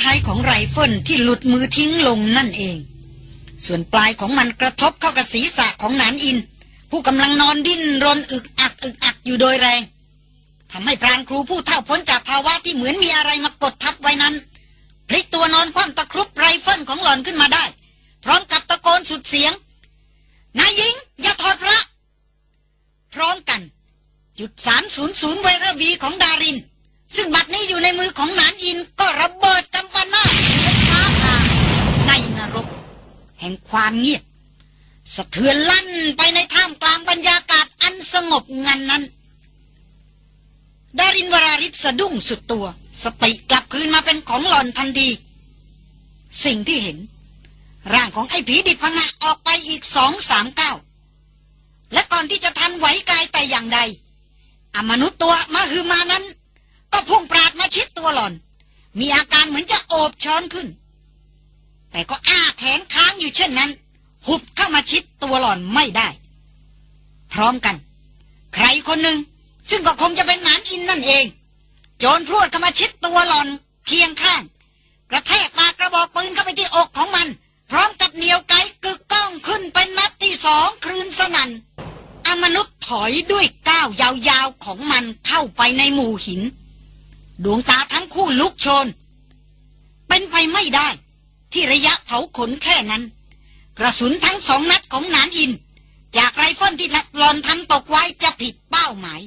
ท้ายของไรเฟิลที่หลุดมือทิ้งลงนั่นเอง ส่วนปลายของมันกระทบเข้ากับศีรษะของนานอิน ผู้กำลังนอนดิ้นรนอึกอักอึกอักอยู่โดยแรงทำให้พรานครูผู้เฒ่าพ้นจากภาวะที่เหมือนมีอะไรมากดทับไว้นั้นพลิกตัวนอนคว่ำตะครุบไรเฟิลของหล่อนขึ้นมาได้ พร้อมกับตะโกนสุดเสียง นายหญิง อย่าถอดพระ พร้อมกัน จุดสามศูนย์ศูนย์ Weatherby ของดาริน ซึ่งบัดนี้อยู่ในมือของนานอินก็ระเบิดกำปนาฟ้าผ่าในนรก แห่งความเงียบสะเทือนลั่นไปในท่ามกลางบรรยากาศอันสงบงันนั้น ดารินวราริศสะดุ้งสุดตัว สติกลับคืนมาเป็นของหล่อนทันที สิ่งที่เห็น ร่างของไอ้ผีดิบพงะออกไปอีกสองสามเก้า และก่อนที่จะทันไหวกายแต่อย่างใดอมนุษย์ตัวมาคือมานั้น ก็พุ่งปราดมาชิดตัวหล่อน มีอาการเหมือนจะโอบช้อนขึ้น แต่ก็อ้าแขนค้างอยู่เช่นนั้น หุบเข้ามาชิดตัวหล่อนไม่ได้ พร้อมกัน ใครคนหนึ่งซึ่งก็คงจะเป็นนานอินนั่นเอง โจรพรวดเข้ามาชิดตัวหล่อนเคียงข้าง กระแทกมากกระบอกปืนเข้าไปที่อกของมัน พร้อมกับเหนียวไกกึกก้องขึ้นเป็นนัดที่สองคลืนสนัน่นอมนุษย์ถอยด้วยก้าวยาวๆของมันเข้าไปในหมู่หิน ดวงตาทั้งคู่ลุกโชน เป็นไปไม่ได้ ที่ระยะเผาขนแค่นั้น กระสุนทั้งสองนัดของนานอิน จากไรเฟิลที่นักลอนทันตกไว้จะผิดเป้าหมาย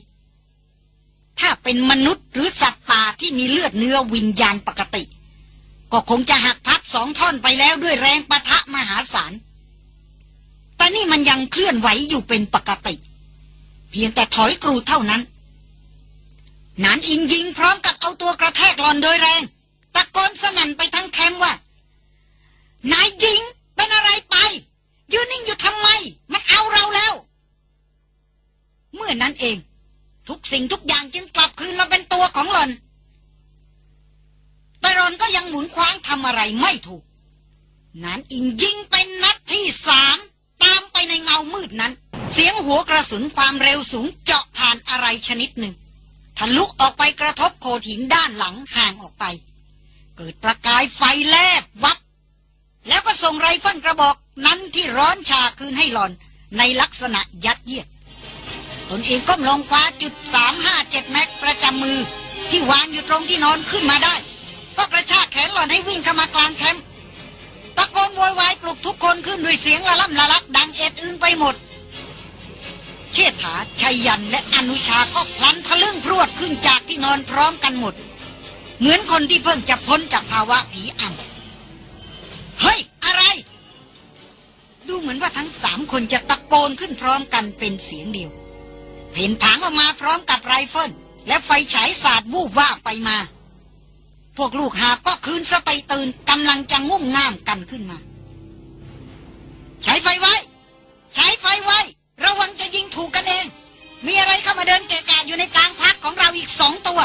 ถ้าเป็นมนุษย์หรือสัตว์ป่าที่มีเลือดเนื้อวิญญาณปกติ ก็คงจะหักพับสองท่อนไปแล้วด้วยแรงประทะมหาศาลแต่นี่มันยังเคลื่อนไหวอยู่เป็นปกติ เพียงแต่ถอยกรูเท่านั้น นานอินยิงพร้อมกับเอาตัวกระแทกหลอนโดยแรง ตะโกนสนั่นไปทั้งแคมป์ว่านายยิงเป็นอะไรไปยืนนิ่งอยู่ทำไม มันเอาเราแล้ว เมื่อนั้นเอง ทุกสิ่งทุกอย่างจึงกลับคืนมาเป็นตัวของหลอน แต่รอนก็ยังหมุนคว้างทำอะไรไม่ถูกนานอินยิงเป็นนัดที่สามตามไปในเงามืดนั้น เสียงหัวกระสุนความเร็วสูงเจาะผ่านอะไรชนิดหนึ่ง ทะลุออกไปกระทบโขดหินด้านหลังห่างออกไป เกิดประกายไฟแลบวับ แล้วก็ส่งไรเฟิลกระบอกนั้นที่ร้อนชาคืนให้หลอนในลักษณะยัดเยียด ตนเองก้มลงคว้าจุดสามห้าเจ็ดแม็กประจำมือ ที่วางอยู่ตรงที่นอนขึ้นมาได้ ก็กระชากแขนหล่อนให้วิ่งเข้ามากลางแคมป์ตะโกนโวยวายปลุกทุกคนขึ้นด้วยเสียงละล่ำละลักดังเอ็ดอึงไปหมด เชษฐาชัยยันและอนุชาก็พลันทะลึ่งพรวดขึ้นจากที่นอนพร้อมกันหมด เหมือนคนที่เพิ่งจะพ้นจากภาวะผีอำเฮ้ย อะไร ดูเหมือนว่าทั้งสามคนจะตะโกนขึ้นพร้อมกันเป็นเสียงเดียว เผ่นผางออกมาพร้อมกับไรเฟิลและไฟฉายสาดวูบว่าไปมา พวกลูกหาก็คืนสติตื่นกำลังจะงุ่มง่ามกันขึ้นมา ใช้ไฟไว้ ใช้ไฟไว้ ระวังจะยิงถูกกันเอง มีอะไรเข้ามาเดินเกะกะอยู่ในปางพักของเราอีกสองตัว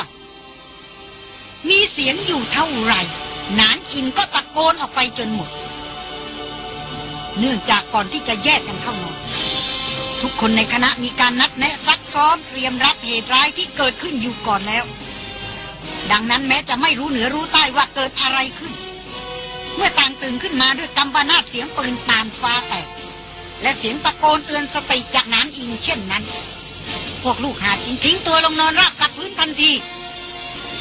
มีเสียงอยู่เท่าไหร่ นานอินก็ตะโกนออกไปจนหมด เนื่องจากก่อนที่จะแยกกันเข้านอนทุกคนในคณะมีการนัดแนะซักซ้อมเตรียมรับเหตุร้ายที่เกิดขึ้นอยู่ก่อนแล้ว ดังนั้นแม้จะไม่รู้เหนือรู้ใต้ว่าเกิดอะไรขึ้น เมื่อต่างตื่นขึ้นมาด้วยกำปนาตเสียงปืนปานฟ้าแตก และเสียงตะโกนเตือนสติจากนานอิงเช่นนั้น พวกลูกหาดอิงทิ้งตัวลงนอนราบกับพื้นทันที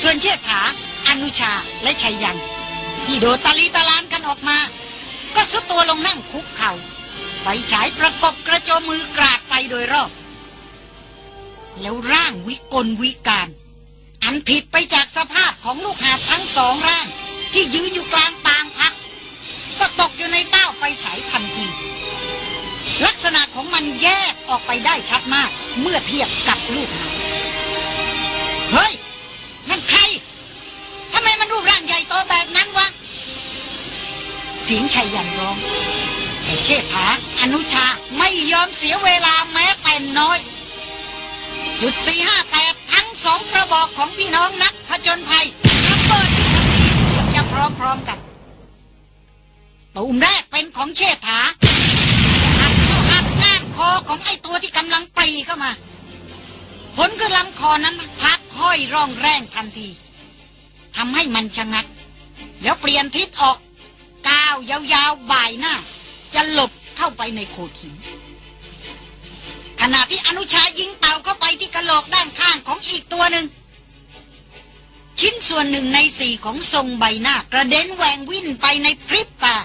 ส่วนเชษฐาอนุชาและชัยยันที่โดดตะลีตะลานกันออกมา ก็สุดตัวลงนั่งคุกเขา่าไฟฉายประกบกระโจมมือกราดไปโดยรอบ แล้วร่างวิกลวิการ อันผิดไปจากสภาพของลูกหาทั้งสองร่าง ที่ยืนอยู่กลางปางพัก ก็ตกอยู่ในเป้าไฟฉายทันท ลักษณะของมันแยกออกไปได้ชัดมาก เมื่อเทียบกับลูกหาบเฮ้ย นั่นใครทำไมมันรูปร่างใหญ่โตแบบนั้นวะ เสียงชัยยันร้อง แต่เชษฐาอนุชาไม่ยอมเสียเวลาแม้แต่น้อยจุดสี่ห้าแปดทั้งสองกระบอกของพี่น้องนักผจญภัยระเบิดทันทีเกือบจะพร้อมๆกันตูมแรกเป็นของเชษฐาหักเข้าหักก้านคอ ของไอ้ตัวที่กำลังปรีเข้ามา ผลคือลำคอนั้นพักห้อยร่องแรงทันทีทำให้มันชะงัก แล้วเปลี่ยนทิศออก ก้าวยาวๆบ่ายหน้า จะหลบเข้าไปในโขดหินขณะที่อนุชายิงเป่าเข้าไปที่กระโหลกด้านข้างของอีกตัวหนึ่ง ชิ้นส่วนหนึ่งในสี่ของทรงใบหน้ากระเด็นแหวงวิ่นไปในพริบตา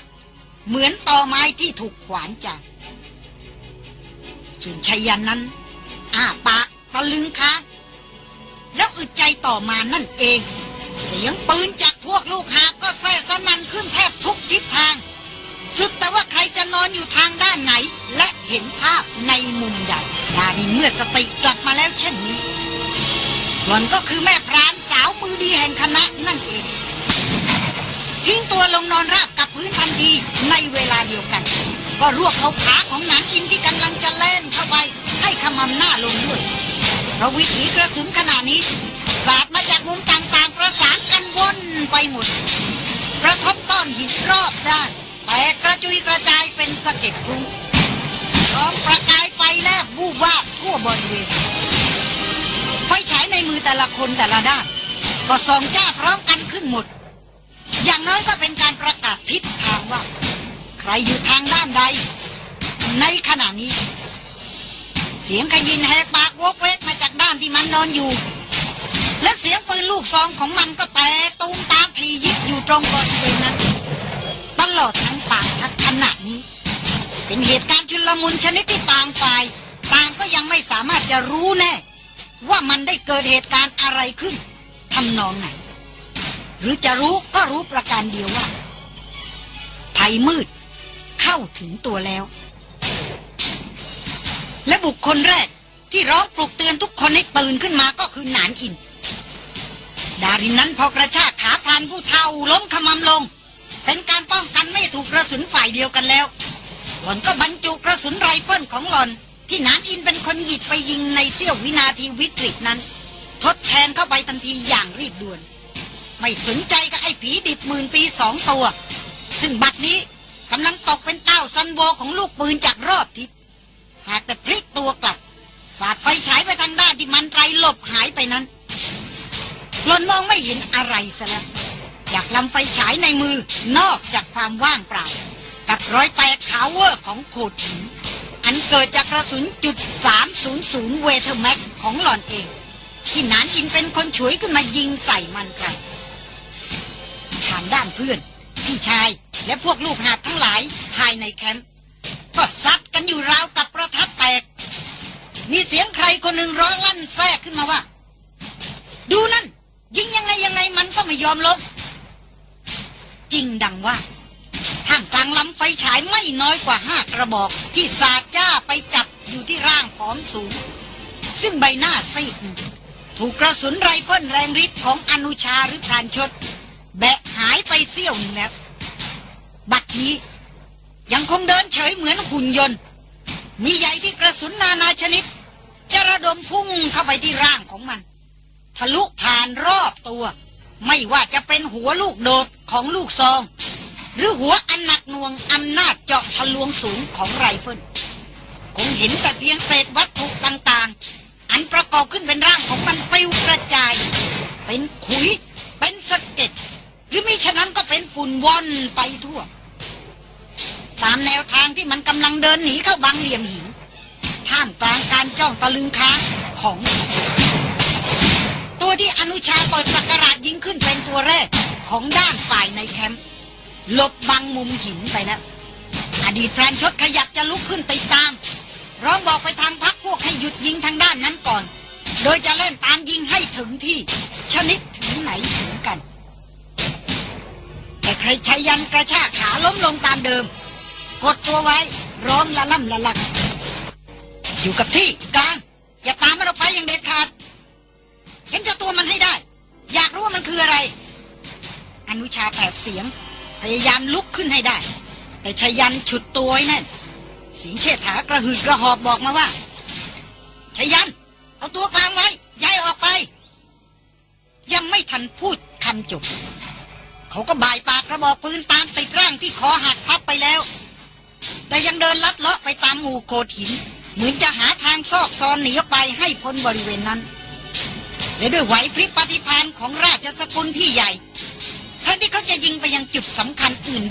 เหมือนตอไม้ที่ถูกขวานจาก ส่วนชัยยันนั้นอ้าปากตะลึงค้างแล้วอึดใจต่อมานั่นเอง เสียงปืนจากพวกลูกหาก็แซ่สนั่นขึ้นแทบทุกทิศทาง สุดแต่ว่าใครจะนอนอยู่ทางด้านไหน และเห็นภาพในมุมใดดารินเมื่อสติกลับมาแล้วเช่นนี้หล่อนก็คือแม่พรานสาวมือดีแห่งคณะนั่นเอง ทิ้งตัวลงนอนราบกับพื้นทันทีในเวลาเดียวกัน ก็รวบเอาขาของหนานอินที่กำลังจะเล่นเข้าไป ให้ขมำหน้าลงด้วยเพราะวิถีกระสุนขนาดนี้ สาดมาจากมุมต่างๆประสานกันวนไปหมดกระทบก้อนหินรอบด้านแต่กระจุยกระจายเป็นสะเก็ดพลุงพร้อมประกายไฟแลบวูบวาบทั่วบริเวณไฟฉายในมือแต่ละคนแต่ละด้าน ก็ส่องจ้าพร้อมกันขึ้นหมด อย่างน้อยก็เป็นการประกาศทิศทางว่า ใครอยู่ทางด้านใด ในขณะนี้ เสียงขยินแหกปากวกเวกมาจากด้านที่มันนอนอยู่ และเสียงปืนลูกซองของมันก็แตกตูมตามทียิบอยู่ตรงบริเวณนั้น ตลอดทั้งปากทักขณะนี้ เป็นเหตุการณ์ชุลมุนชนิดที่ต่างฝ่ายต่างก็ยังไม่สามารถจะรู้แน่ ว่ามันได้เกิดเหตุการณ์อะไรขึ้นทำนองไหนหรือจะรู้ก็รู้ประการเดียวว่าภัยมืด เข้าถึงตัวแล้ว และบุคคลแรกที่ร้องปลุกเตือนทุกคนให้ตื่นขึ้นมาก็คือหนานอิน ดารินนั้นพอกระชากขาพรานผู้เฒ่าล้มขมำลง เป็นการป้องกันไม่ถูกกระสุนฝ่ายเดียวกันแล้ว หล่อนก็บรรจุกระสุนไรเฟิลของหล่อน ที่หนานอินเป็นคนหยิบไปยิงในเสี้ยววินาทีวิกฤตนั้น ทดแทนเข้าไปทันทีอย่างรีบด่วน ไม่สนใจกับไอ้ผีดิบหมื่นปีสองตัว ซึ่งบัดนี้ กำลังตกเป็นเป้าซันโวของลูกปืนจากรอบทิศหากแต่พลิกตัวกลับ สาดไฟฉายไปทางด้านที่มันไรหลบหายไปนั้นหล่อนมองไม่เห็นอะไรซะแล้วจากลำไฟฉายในมือนอกจากความว่างเปล่า กับรอยแตกขาวเวอะของโขดหินอันเกิดจากกระสุนจุด 300 Weather Mag ของหล่อนเอง ที่หนานอินเป็นคนฉวยขึ้นมายิงใส่มันครับทางด้านเพื่อน พี่ชายและพวกลูกหาบทั้งหลายภายในแคมป์ก็ซัดกันอยู่ราวกับประทัดแตก มีเสียงใครคนหนึ่งร้องลั่นแทรกขึ้นมาว่า ดูนั่น ยิงยังไงยังไงมันก็ไม่ยอมลง จริงดังว่าท่ามกลางลำไฟฉายไม่น้อยกว่าห้ากระบอกที่สาดจ้าไปจับอยู่ที่ร่างผอมสูง ซึ่งใบหน้าซีดถูกกระสุนไรเฟิลแรงฤทธิ์ของอนุชาหรือพรานชด แบะหายไปเสี้ยวนึงแล้ว บัดนี้ยังคงเดินเฉยเหมือนหุ่นยนต์ มีใหญ่ที่กระสุนนานาชนิด จะระดมพุ่งเข้าไปที่ร่างของมัน ทะลุผ่านรอบตัว ไม่ว่าจะเป็นหัวลูกโดดของลูกซอง หรือหัวอันหนักหน่วงอำนาจเจาะทะลวงสูงของไรเฟิลคงเห็นแต่เพียงเศษวัตถุต่างๆ อันประกอบขึ้นเป็นร่างของมันปลิวกระจาย เป็นขุย เป็นสะเก็ด หรือมิฉะนั้นก็เป็นฝุ่นว่อนไปทั่ว ตามแนวทางที่มันกำลังเดินหนีเข้าบังเหลี่ยมหิน ท่ามกลางการจ้องตะลึงค้างของ ตัวที่อนุชาเปิดสักการะยิงขึ้นเป็นตัวแรกของด้านฝ่ายในแคมป์หลบบังมุมหินไปแล้ว อดีตพรานชดขยับจะลุกขึ้นติดตาม ร้องบอกไปทางพักพวกให้หยุดยิงทางด้านนั้นก่อน โดยจะเล่นตามยิงให้ถึงที่ ชนิดถึงไหนถึงกัน แต่ใครชัยยันกระชากขาล้มลงตามเดิม กดตัวไว้ ร้องละล่ำละลัก อยู่กับที่กลาง อย่าตามมันออกไปอย่างเด็ดขาดฉันจะตัวมันให้ได้ อยากรู้ว่ามันคืออะไร อนุชาแผดเสียง พยายามลุกขึ้นให้ได้ แต่ชายันฉุดตัวไว้แน่นเสียงเชษฐากระหืดกระหอบบอกมาว่าชายัน เอาตัวกลางไว้ย้ายออกไป ยังไม่ทันพูดคำจบ เขาก็บ่ายปากกระบอกปืนตามติดร่างที่คอหักพับไปแล้ว แต่ยังเดินลัดเลาะไปตามหมู่โขดหิน เหมือนจะหาทางซอกซอนหนีออกไปให้พ้นบริเวณนั้นและด้วยไหวพริบปฏิภาณของราชสกุลพี่ใหญ่แทนที่เขาจะยิงไปยังจุดสำคัญอื่น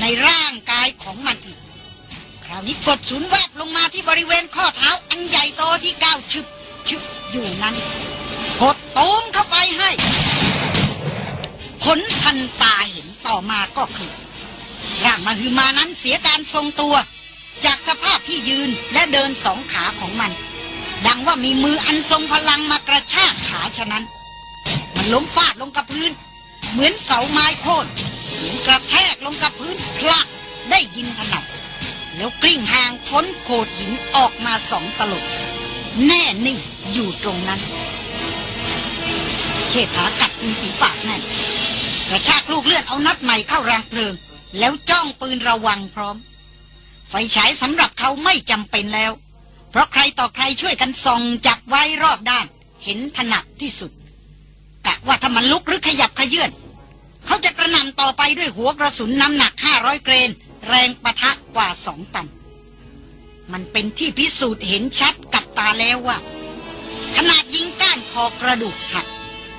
ในร่างกายของมันอีก คราวนี้กดศูนย์แวบลงมาที่บริเวณข้อเท้าอันใหญ่โตที่ก้าวชึบชึบอยู่นั้นกดตูมเข้าไปให้ ผลทันตาเห็นต่อมาก็คือ ร่างมหึมานั้นเสียการทรงตัว จากสภาพที่ยืนและเดินสองขาของมัน ดังว่ามีมืออันทรงพลังมากระชากขาฉะนั้น มันล้มฟาดลงกับพื้น เหมือนเสาไม้โค่นเสียงกระแทกลงกับพื้นพลักได้ยินถนัดแล้วกลิ้งห่างพ้นโขดหินออกมาสองตลบแน่นิ่งอยู่ตรงนั้น เชษฐากัดมีฝีปากแน่น กระชากลูกเลือดเอานัดใหม่เข้าแรงเพลิง แล้วจ้องปืนระวังพร้อม ไฟฉายสำหรับเขาไม่จำเป็นแล้ว เพราะใครต่อใครช่วยกันส่องจับไว้รอบด้าน เห็นถนัดที่สุด กะว่าถ้ามันลุกหรือขยับขยื่นเขาจะกระนำต่อไปด้วยหัวกระสุนน้ำหนัก 500 เกรน แรงปะทะกว่าสองตัน มันเป็นที่พิสูจน์เห็นชัดกับตาแล้วว่า ขนาดยิงก้านคอกระดูกหัก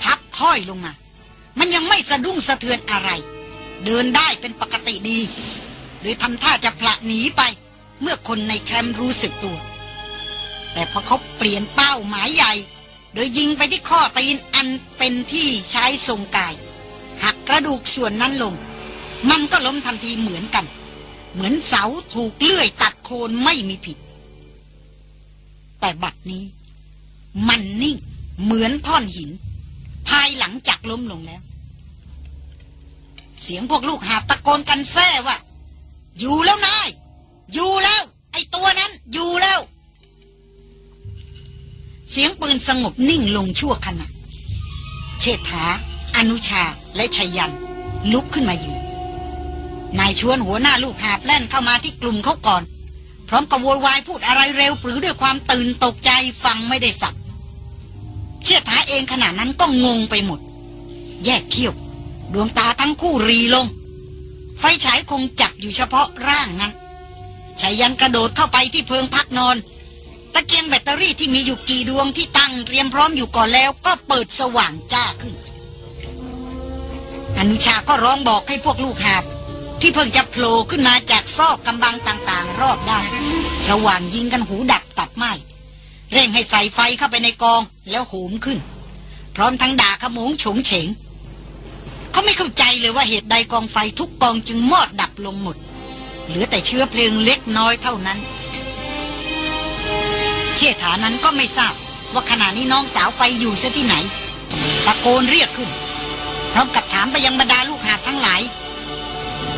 ทับห้อยลงมา มันยังไม่สะดุ้งสะเทือนอะไร เดินได้เป็นปกติดีโดยทำท่าจะพละหนีไป เมื่อคนในแคมป์รู้สึกตัว แต่พอเขาเปลี่ยนเป้าหมายใหญ่ โดยยิงไปที่ข้อตีนอันเป็นที่ใช้ทรงกาย หักกระดูกส่วนนั้นลง มันก็ล้มทันทีเหมือนกัน เหมือนเสาถูกเลื่อยตัดโคนไม่มีผิด แต่บัดนี้ มันนิ่งเหมือนท่อนหิน ภายหลังจากล้มลงแล้ว เสียงพวกลูกหาบตะโกนกันแซ่ว่าอยู่แล้วนาย อยู่แล้ว ไอตัวนั้น อยู่แล้ว เสียงปืนสงบนิ่งลงชั่วขณะ เชษฐา อนุชาและชยัน ลุกขึ้นมาอยู่นายชวนหัวหน้าลูกหาบแล่นเข้ามาที่กลุ่มเขาก่อน พร้อมกับโวยวายพูดอะไรเร็วปรือด้วยความตื่นตกใจฟังไม่ได้สับเชษฐาเองขณะนั้นก็งงไปหมด แยกเขี้ยว ดวงตาทั้งคู่รีลง ไฟฉายคงจับอยู่เฉพาะร่างนั้นชายันกระโดดเข้าไปที่เพิงพักนอน ตะเกียงแบตเตอรี่ที่มีอยู่กี่ดวงที่ตั้งเตรียมพร้อมอยู่ก่อนแล้วก็เปิดสว่างจ้าขึ้น อนุชาก็ร้องบอกให้พวกลูกหาบ ที่เพิ่งจะโผล่ขึ้นมาจากซอกกำบังต่างๆ รอบด้านระหว่างยิงกันหูดับตับไหมเร่งให้ใส่ไฟเข้าไปในกองแล้วโหมขึ้น พร้อมทั้งด่าขโมงฉงเฉง เขาไม่เข้าใจเลยว่าเหตุใดกองไฟทุกกองจึงมอดดับลงหมด เหลือแต่เชื้อเพลิงเล็กน้อยเท่านั้น เชษฐานั้นก็ไม่ทราบว่าขณะนี้น้องสาวไปอยู่เสียที่ไหน ตะโกนเรียกขึ้น พร้อมกับถามไปยังบรรดาลูกหาทั้งหลาย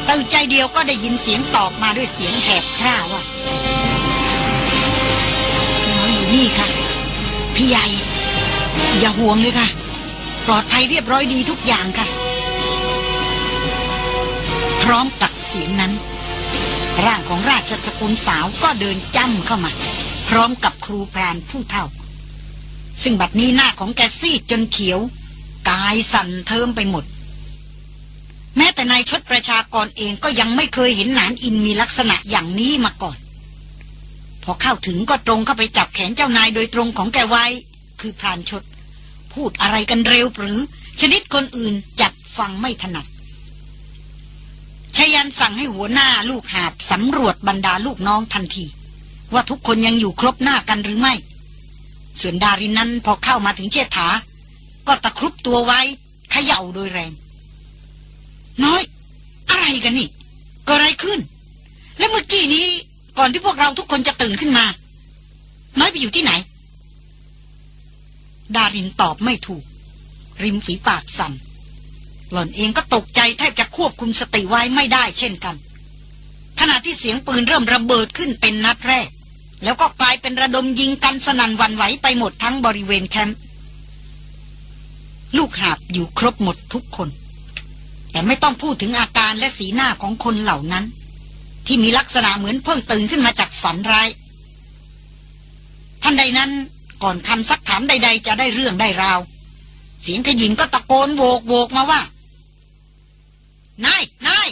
ตื่นใจเดียวก็ได้ยินเสียงตอบมาด้วยเสียงแหบคร่าว่าน้องอยู่นี่ค่ะ พี่ใหญ่ อย่าห่วงเลยค่ะ ปลอดภัยเรียบร้อยดีทุกอย่างค่ะ พร้อมกับเสียงนั้น ร่างของราชสกุลสาวก็เดินจ้ำเข้ามา พร้อมกับครูพรานผู้เฒ่า ซึ่งบัดนี้หน้าของแกซีดจนเขียว กายสั่นเทิมไปหมด แม้แต่นายชดประชากรเองก็ยังไม่เคยเห็นหนานอินมีลักษณะอย่างนี้มาก่อน พอเข้าถึงก็ตรงเข้าไปจับแขนเจ้านายโดยตรงของแกไว้ คือพรานชด พูดอะไรกันเร็วหรือ ชนิดคนอื่นจัดฟังไม่ถนัด ชยันสั่งให้หัวหน้าลูกหาบสำรวจบรรดาลูกน้องทันที ว่าทุกคนยังอยู่ครบหน้ากันหรือไม่ ส่วนดารินนั้นพอเข้ามาถึงเชษฐา ก็ตะครุบตัวไว้เขย่าโดยแรง น้อย อะไรกันนี่เกิดอะไรขึ้น แล้วเมื่อกี้นี้ก่อนที่พวกเราทุกคนจะตื่นขึ้นมา น้อยไปอยู่ที่ไหน ดารินตอบไม่ถูก ริมฝีปากสั่น หล่อนเองก็ตกใจแทบจะควบคุมสติไว้ไม่ได้เช่นกัน ขณะที่เสียงปืนเริ่มระเบิดขึ้นเป็นนัดแรก แล้วก็กลายเป็นระดมยิงกันสนั่นวันไหวไปหมดทั้งบริเวณแคมป์ลูกหาบอยู่ครบหมดทุกคน แต่ไม่ต้องพูดถึงอาการและสีหน้าของคนเหล่านั้น ที่มีลักษณะเหมือนเพิ่งตื่นขึ้นมาจากฝันร้ายท่านใดนั้นก่อนคำซักถามใด ๆ จะได้เรื่องได้ราว เสียงขยินก็ตะโกนโวกโวกมาว่า นายนาย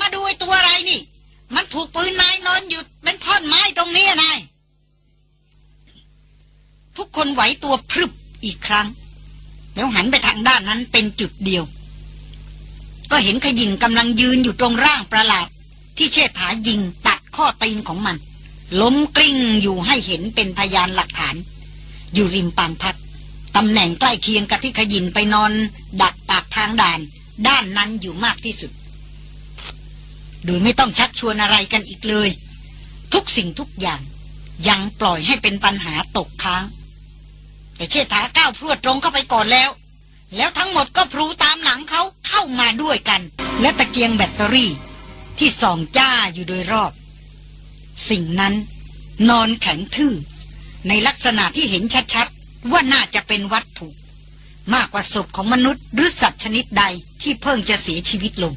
มาดูไอ้ตัวอะไรนี่ มันถูกปืนนายนอนอยู่เป็นท่อนไม้ตรงนี้นายทุกคนไหวตัวพรึบอีกครั้ง แล้วหันไปทางด้านนั้นเป็นจุดเดียว ก็เห็นขยินกำลังยืนอยู่ตรงร่างประหลาด ที่เชษฐายิงตัดข้อตีนของมัน ล้มกลิ้งอยู่ให้เห็นเป็นพยานหลักฐาน อยู่ริมปานพักตำแหน่งใกล้เคียงกับที่ขยินไปนอน ดักปากทางด่าน ด้านนั้นอยู่มากที่สุด โดยไม่ต้องชักชวนอะไรกันอีกเลย ทุกสิ่งทุกอย่าง ยังปล่อยให้เป็นปัญหาตกค้าง แต่เชษฐาก้าวพรวดตรงเข้าไปก่อนแล้ว แล้วทั้งหมดก็พลูตามหลังเขาเข้ามาด้วยกัน และตะเกียงแบตเตอรี่ ที่ส่องจ้าอยู่โดยรอบ สิ่งนั้นนอนแข็งทื่อ ในลักษณะที่เห็นชัดๆ ว่าน่าจะเป็นวัตถุ มากกว่าศพของมนุษย์หรือสัตว์ชนิดใด ที่เพิ่งจะเสียชีวิตลง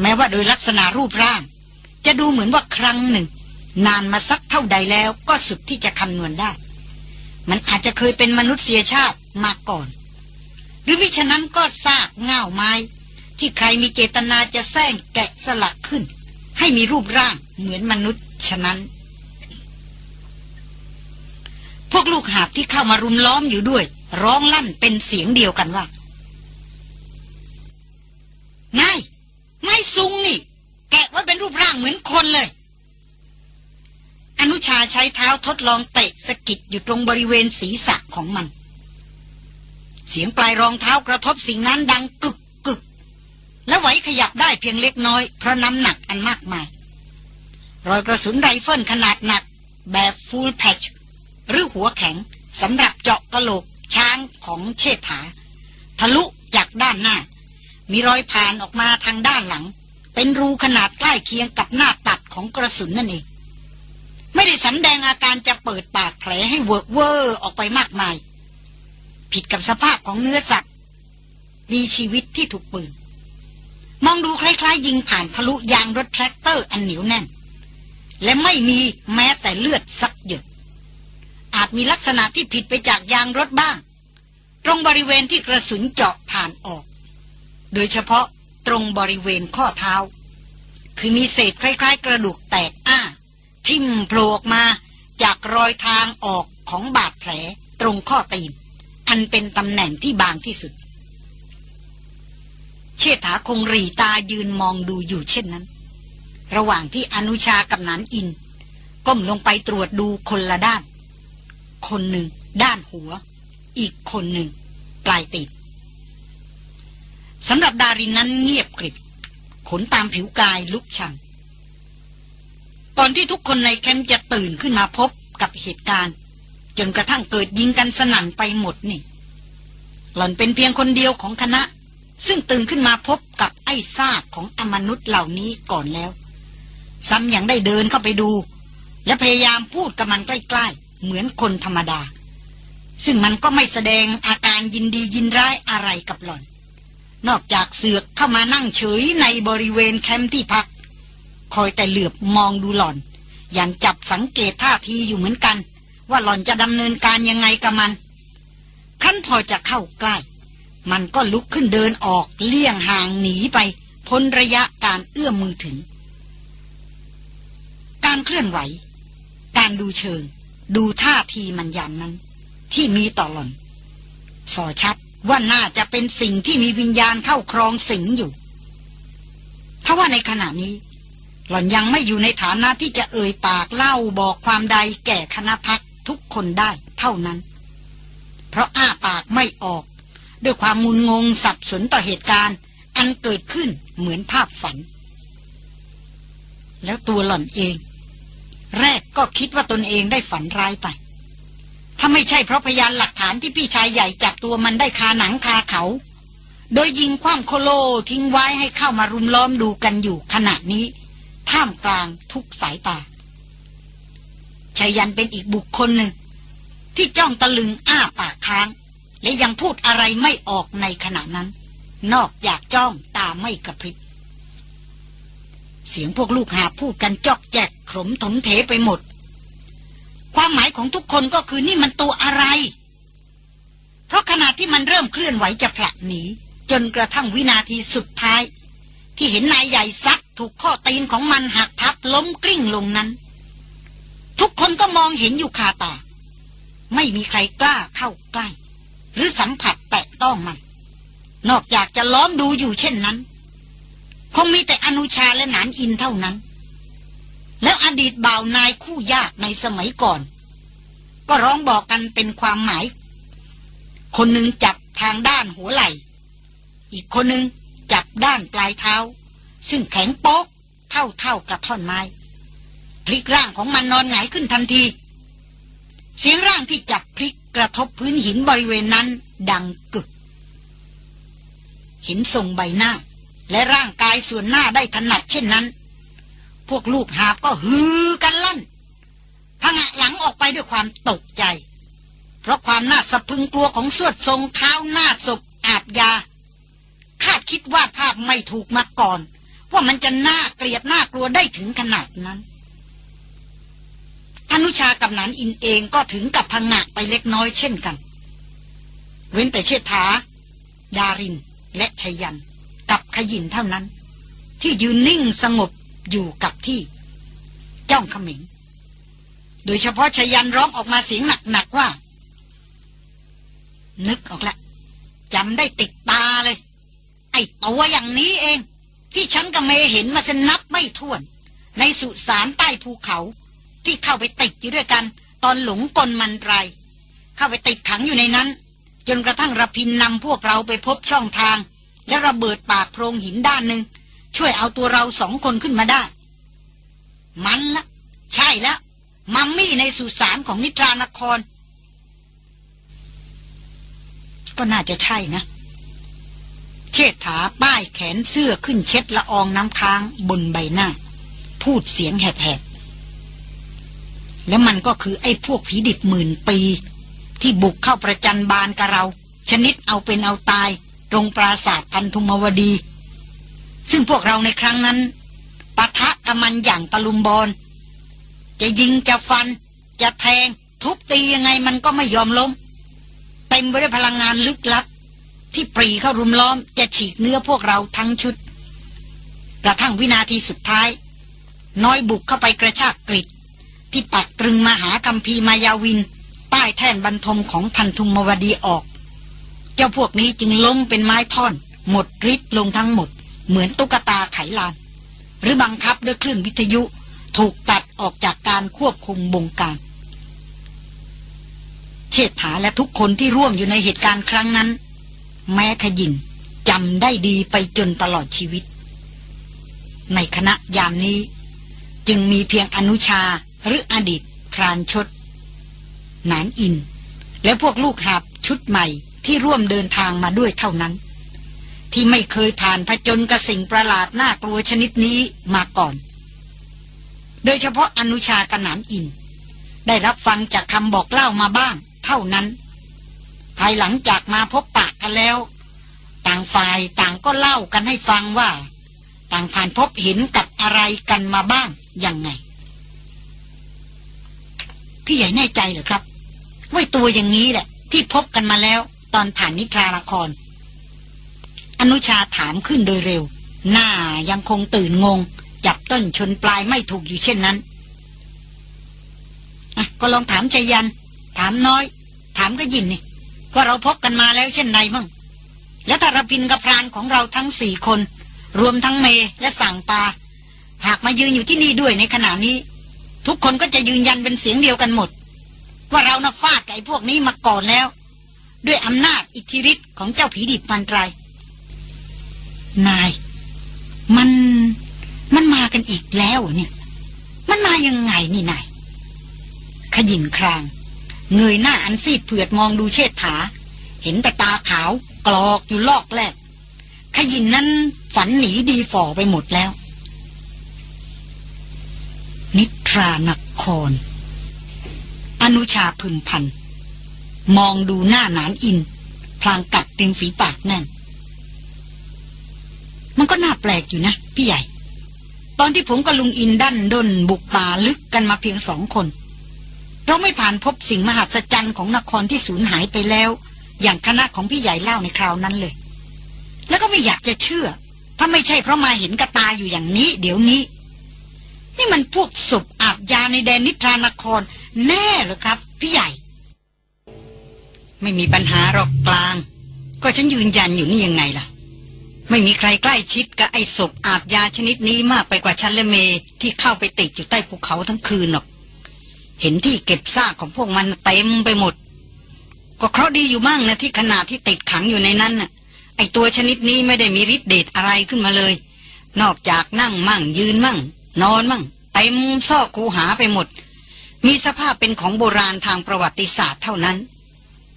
แม้ว่าโดยลักษณะรูปร่าง จะดูเหมือนว่าครั้งหนึ่ง นานมาสักเท่าใดแล้วก็สุดที่จะคำนวณได้ มันอาจจะเคยเป็นมนุษยชาติมาก่อน หรือวิฉะนั้นก็ซากเง่าไม้ ที่ใครมีเจตนาจะแซงแกะสลักขึ้น ให้มีรูปร่างเหมือนมนุษย์ฉะนั้นพวกลูกหาบที่เข้ามารุมล้อมอยู่ด้วย ร้องลั่นเป็นเสียงเดียวกันว่า ไงไม่ซุงนี่ แกะว่าเป็นรูปร่างเหมือนคนเลย อนุชาใช้เท้าทดลองเตะสะกิดอยู่ตรงบริเวณศีรษะของมัน เสียงปลายรองเท้ากระทบสิ่งนั้นดังกึกกึก และไหวขยับได้เพียงเล็กน้อย เพราะน้ำหนักอันมากมาย รอยกระสุนไรเฟิลขนาดหนัก แบบ full patch หรือหัวแข็งสำหรับเจาะกะโหลกช้างของเชษฐา ทะลุจากด้านหน้า มีรอยผ่านออกมาทางด้านหลัง เป็นรูขนาดใกล้เคียงกับหน้าตัดของกระสุนนั่นเอง ไม่ได้สำแดงอาการจะเปิดปากแผลให้เหวอะเหวอะออกไปมากมาย ผิดกับสภาพของเนื้อสัตว์มีชีวิตที่ถูกปืน มองดูคล้ายๆ ยิงผ่านทะลุยางรถแทรกเตอร์อันเหนียวแน่น และไม่มีแม้แต่เลือดสักหยดอาจมีลักษณะที่ผิดไปจากยางรถบ้าง ตรงบริเวณที่กระสุนเจาะผ่านออก โดยเฉพาะตรงบริเวณข้อเท้า คือมีเศษคล้าย ๆ กระดูกแตกอ้า ทิ่มโผล่ออกมาจากรอยทางออกของบาดแผลตรงข้อตีน อันเป็นตำแหน่งที่บางที่สุด เชษฐาคงรีตายืนมองดูอยู่เช่นนั้น ระหว่างที่อนุชากับนันอิน ก้มลงไปตรวจดูคนละด้าน คนหนึ่ง ด้านหัว อีกคนหนึ่ง ปลายตีน สำหรับดารินนั้นเงียบกริบ ขนตามผิวกายลุกชัน ก่อนที่ทุกคนในแคมป์จะตื่นขึ้นมาพบกับเหตุการณ์ จนกระทั่งเกิดยิงกันสนั่นไปหมดนี่ หล่อนเป็นเพียงคนเดียวของคณะ ซึ่งตื่นขึ้นมาพบกับไอ้ซากของอมนุษย์เหล่านี้ก่อนแล้ว ซ้ำยังได้เดินเข้าไปดู และพยายามพูดกับมันใกล้ ๆ เหมือนคนธรรมดา ซึ่งมันก็ไม่แสดงอาการยินดียินร้ายอะไรกับหล่อน นอกจากเสือกเข้ามานั่งเฉยในบริเวณแคมป์ที่พัก คอยแต่เหลือบมองดูหล่อน อย่างจับสังเกตท่าทีอยู่เหมือนกัน ว่าหล่อนจะดำเนินการยังไงกับมัน ครั้นพอจะเข้าใกล้ มันก็ลุกขึ้นเดินออกเลี่ยงห่างหนีไป พ้นระยะการเอื้อมมือถึง การเคลื่อนไหว การดูเชิง ดูท่าทีมันยามนั้น ที่มีต่อหล่อน สอชัด ว่าน่าจะเป็นสิ่งที่มีวิญญาณเข้าครองสิงอยู่ถ้าว่าในขณะนี้ หล่อนยังไม่อยู่ในฐานะที่จะเอ่ยปากเล่าบอกความใดแก่คณะพักทุกคนได้เท่านั้น เพราะอ้าปากไม่ออก ด้วยความมุนงงสับสนต่อเหตุการณ์ อันเกิดขึ้นเหมือนภาพฝัน แล้วตัวหล่อนเอง แรกก็คิดว่าตนเองได้ฝันร้ายไป ถ้าไม่ใช่เพราะพยานหลักฐานที่พี่ชายใหญ่จับตัวมันได้คาหนังคาเขา โดยยิงคว้างโคโลทิ้งไว้ให้เข้ามารุมล้อมดูกันอยู่ขณะนี้ ท่ามกลางทุกสายตาชายันเป็นอีกบุคคลหนึ่ง ที่จ้องตะลึงอ้าปากค้าง และยังพูดอะไรไม่ออกในขณะนั้น นอกอยากจ้องตาไม่กระพริบ เสียงพวกลูกหาพูดกันจอกแจกขมถมเถไปหมด ความหมายของทุกคนก็คือนี่มันตัวอะไร เพราะขณะที่มันเริ่มเคลื่อนไหวจะผลักหนี จนกระทั่งวินาทีสุดท้าย ที่เห็นนายใหญ่ซัดถูกข้อตีนของมันหักพับล้มกลิ้งลงนั้น ทุกคนก็มองเห็นอยู่คาตา ไม่มีใครกล้าเข้าใกล้ หรือสัมผัสแตะต้องมัน นอกจากจะล้อมดูอยู่เช่นนั้น คงมีแต่อนุชาและหนานอินเท่านั้น แล้วอดีตบ่าวนายคู่ยากในสมัยก่อน ก็ร้องบอกกันเป็นความหมาย คนหนึ่งจับทางด้านหัวไหล่ อีกคนหนึ่งจับด้านปลายเท้า ซึ่งแข็งโป๊กเท่าเท่ากับท่อนไม้ พลิกร่างของมันนอนหงายขึ้นทันที เสียงร่างที่จับพลิกกระทบพื้นหินบริเวณนั้นดังกึก เห็นทรงใบหน้า และร่างกายส่วนหน้าได้ถนัดเช่นนั้น พวกลูกหาบก็ฮือกันลั่นพงะหลังออกไปด้วยความตกใจ เพราะความน่าสะพึงกลัวของสวดทรงเท้าหน้าศพอาบยา คาดคิดว่าภาพไม่ถูกมาก่อน ว่ามันจะน่าเกลียดน่ากลัวได้ถึงขนาดนั้นอนุชากับนันอินเองก็ถึงกับพังงะไปเล็กน้อยเช่นกัน เว้นแต่เชษฐา ดาริน และชยัน กับขยินเท่านั้น ที่ยืนนิ่งสงบ อยู่กับที่ จ้องขมิง โดยเฉพาะชยันร้องออกมาเสียงหนักๆว่า นึกออกละจำได้ติดตาเลย ไอ้ตัวอย่างนี้เอง ที่ฉันกับเมเห็นมาสนับไม่ถ้วน ในสุสานใต้ภูเขา ที่เข้าไปติดอยู่ด้วยกัน ตอนหลงกลมันไร เข้าไปติดขังอยู่ในนั้น จนกระทั่งระพินนำพวกเราไปพบช่องทาง และระเบิดปากโพรงหินด้านหนึ่ง ช่วยเอาตัวเราสองคนขึ้นมาได้ มันละ ใช่แล้ว มัมมี่ในสุสานของนิทรานคร ก็น่าจะใช่นะ เชิดถาป้ายแขนเสื้อขึ้นเช็ดละอองน้ำค้างบนใบหน้า พูดเสียงแหบๆ แล้วมันก็คือไอ้พวกผีดิบหมื่นปี ที่บุกเข้าประจันบานกับเรา ชนิดเอาเป็นเอาตาย ตรงปราศาสตร์พันธุมวดี ซึ่งพวกเราในครั้งนั้นปะทะกับมันอย่างตะลุมบอลจะยิงจะฟัน จะแทง ทุบตียังไงมันก็ไม่ยอมล้ม เต็มไปด้วยพลังงานลึกลับ ที่ปรีเข้ารุมล้อม จะฉีกเนื้อพวกเราทั้งชุด กระทั่งวินาทีสุดท้าย น้อยบุกเข้าไปกระชากกริดที่ปักตรึงมหากัมพีมายาวิน ใต้แท่นบรรทมของพันธุมวดีออก เจ้าพวกนี้จึงล้มเป็นไม้ท่อน หมดฤทธิ์ลงทั้งหมด เหมือนตุ๊กตาไขลาน หรือบังคับด้วยคลื่นวิทยุถูกตัดออกจากการควบคุมบงการ เชษฐาและทุกคนที่ร่วมอยู่ในเหตุการณ์ครั้งนั้น แม้ขยินจำได้ดีไปจนตลอดชีวิต ในคณะยามนี้ จึงมีเพียงอนุชาหรืออดีตพรานชดนานอิน และพวกลูกหาบชุดใหม่ที่ร่วมเดินทางมาด้วยเท่านั้น ที่ไม่เคยผ่านผจญกับสิ่งประหลาดน่ากลัวชนิดนี้มาก่อน โดยเฉพาะอนุชากหนานอิน ได้รับฟังจากคำบอกเล่ามาบ้าง เท่านั้น ภายหลังจากมาพบปะกันแล้ว ต่างฝ่ายต่างก็เล่ากันให้ฟังว่า ต่างผ่านพบเห็นกับอะไรกันมาบ้างยังไง พี่ใหญ่แน่ใจเหรอครับว่าตัวอย่างนี้แหละ ที่พบกันมาแล้ว ตอนผ่านนิทราละคร อนุชาถามขึ้นโดยเร็ว หน้ายังคงตื่นงง จับต้นชนปลายไม่ถูกอยู่เช่นนั้นก็ลองถามใจยัน ถามน้อย ถามก็ยินนี่ว่าเราพบกันมาแล้วเช่นไรมั่ง แล้วถ้ารพินกับพรานของเราทั้งสี่คน รวมทั้งเมและสั่งปา หากมายืนอยู่ที่นี่ด้วยในขณะนี้ ทุกคนก็จะยืนยันเป็นเสียงเดียวกันหมด ว่าเรานะฟาดไอ้พวกนี้มาก่อนแล้ว ด้วยอำนาจอิทธิฤทธิ์ของเจ้าผีดิบมันไตร นาย มันมันมากันอีกแล้วเนี่ย มันมายังไงนี่นาย ขยินคราง เงยหน้าอันซีดเผือดมองดูเชษฐา เห็นแต่ตาขาวกรอกอยู่ลอกแรกขยินนั้นฝันหนีดีฝ่อไปหมดแล้ว นิทรานคร อนุชาพึมพัน มองดูหน้าหนานอิน พลางกัดริมฝีปากแน่น มันก็น่าแปลกอยู่นะ พี่ใหญ่ ตอนที่ผมกับลุงอินดันด้นบุกป่าลึกกันมาเพียงสองคน เราไม่ผ่านพบสิ่งมหัศจรรย์ของนครที่สูญหายไปแล้ว อย่างคณะของพี่ใหญ่เล่าในคราวนั้นเลย แล้วก็ไม่อยากจะเชื่อ ถ้าไม่ใช่เพราะมาเห็นกระตาอยู่อย่างนี้ เดี๋ยวนี้ นี่มันพวกศพอาบยาในแดนนิทรานคร แน่เหรอครับ พี่ใหญ่ ไม่มีปัญหาหรอกกลาง ก็ฉันยืนยันอยู่นี่ยังไงล่ะ ไม่มีใครใกล้ชิดกับไอ้ศพอาบยาชนิดนี้มากไปกว่าฉันและเมที่เข้าไปติดอยู่ใต้ภูเขาทั้งคืนหรอก เห็นที่เก็บซากของพวกมันเต็มไปหมด ก็เคราะดีอยู่มั่งนะที่ขนาดที่ติดขังอยู่ในนั้นน่ะ ไอ้ตัวชนิดนี้ไม่ได้มีฤทธิ์เดชอะไรขึ้นมาเลย นอกจากนั่งมั่ง ยืนมั่ง นอนมั่งเต็มซอกคูหาไปหมด มีสภาพเป็นของโบราณทางประวัติศาสตร์เท่านั้น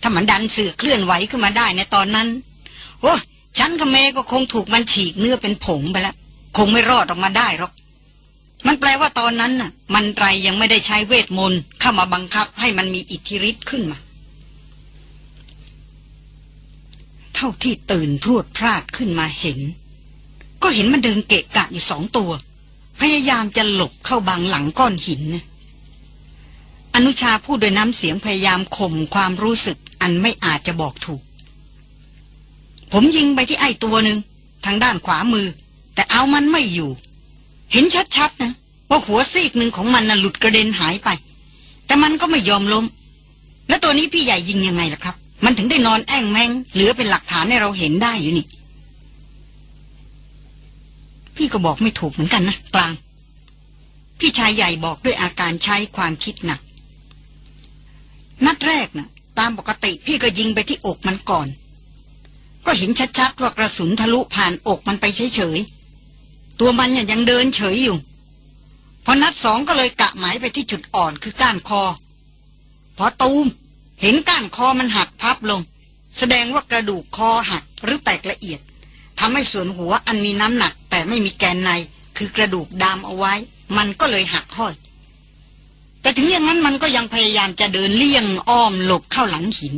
ถ้ามันดันสื่อเคลื่อนไหวขึ้นมาได้ในตอนนั้นโอ้ ฉันกับเมก็คงถูกมันฉีกเนื้อเป็นผงไปแล้วคงไม่รอดออกมาได้หรอก มันแปลว่าตอนนั้นน่ะ มันไรยังไม่ได้ใช้เวทมนต์เข้ามาบังคับให้มันมีอิทธิฤทธิ์ขึ้นมา เท่าที่ตื่นพรวดพลาดขึ้นมาเห็น ก็เห็นมันเดินเกะกะอยู่สองตัว พยายามจะหลบเข้าบางหลังก้อนหินนะอนุชาพูดโดยน้ำเสียงพยายามข่มความรู้สึกอันไม่อาจจะบอกถูก ผมยิงไปที่ไอ้ตัวหนึ่งทางด้านขวามือ แต่เอามันไม่อยู่ เห็นชัดๆนะว่าหัวซีกหนึ่งของมันน่ะหลุดกระเด็นหายไป แต่มันก็ไม่ยอมล้ม แล้วตัวนี้พี่ใหญ่ยิงยังไงล่ะครับ มันถึงได้นอนแอ่งแมงเหลือเป็นหลักฐานให้เราเห็นได้อยู่นี่ พี่ก็บอกไม่ถูกเหมือนกันนะกลาง พี่ชายใหญ่บอกด้วยอาการใช้ความคิดหนักนัดแรกนะตามปกติพี่ก็ยิงไปที่อกมันก่อน ก็เห็นชัดๆว่ากระสุนทะลุผ่านอกมันไปเฉยๆ ตัวมันยังเดินเฉยอยู่ พอนัดสองก็เลยกะหมายไปที่จุดอ่อนคือก้านคอ พอตูม เห็นก้านคอมันหักพับลง แสดงว่ากระดูกคอหักหรือแตกละเอียดทำให้ส่วนหัวอันมีน้ำหนัก แต่ไม่มีแกนในคือกระดูกดามเอาไว้ มันก็เลยหักห้อย แต่ถึงอย่างนั้นมันก็ยังพยายามจะเดินเลี่ยงอ้อมหลบเข้าหลังหิน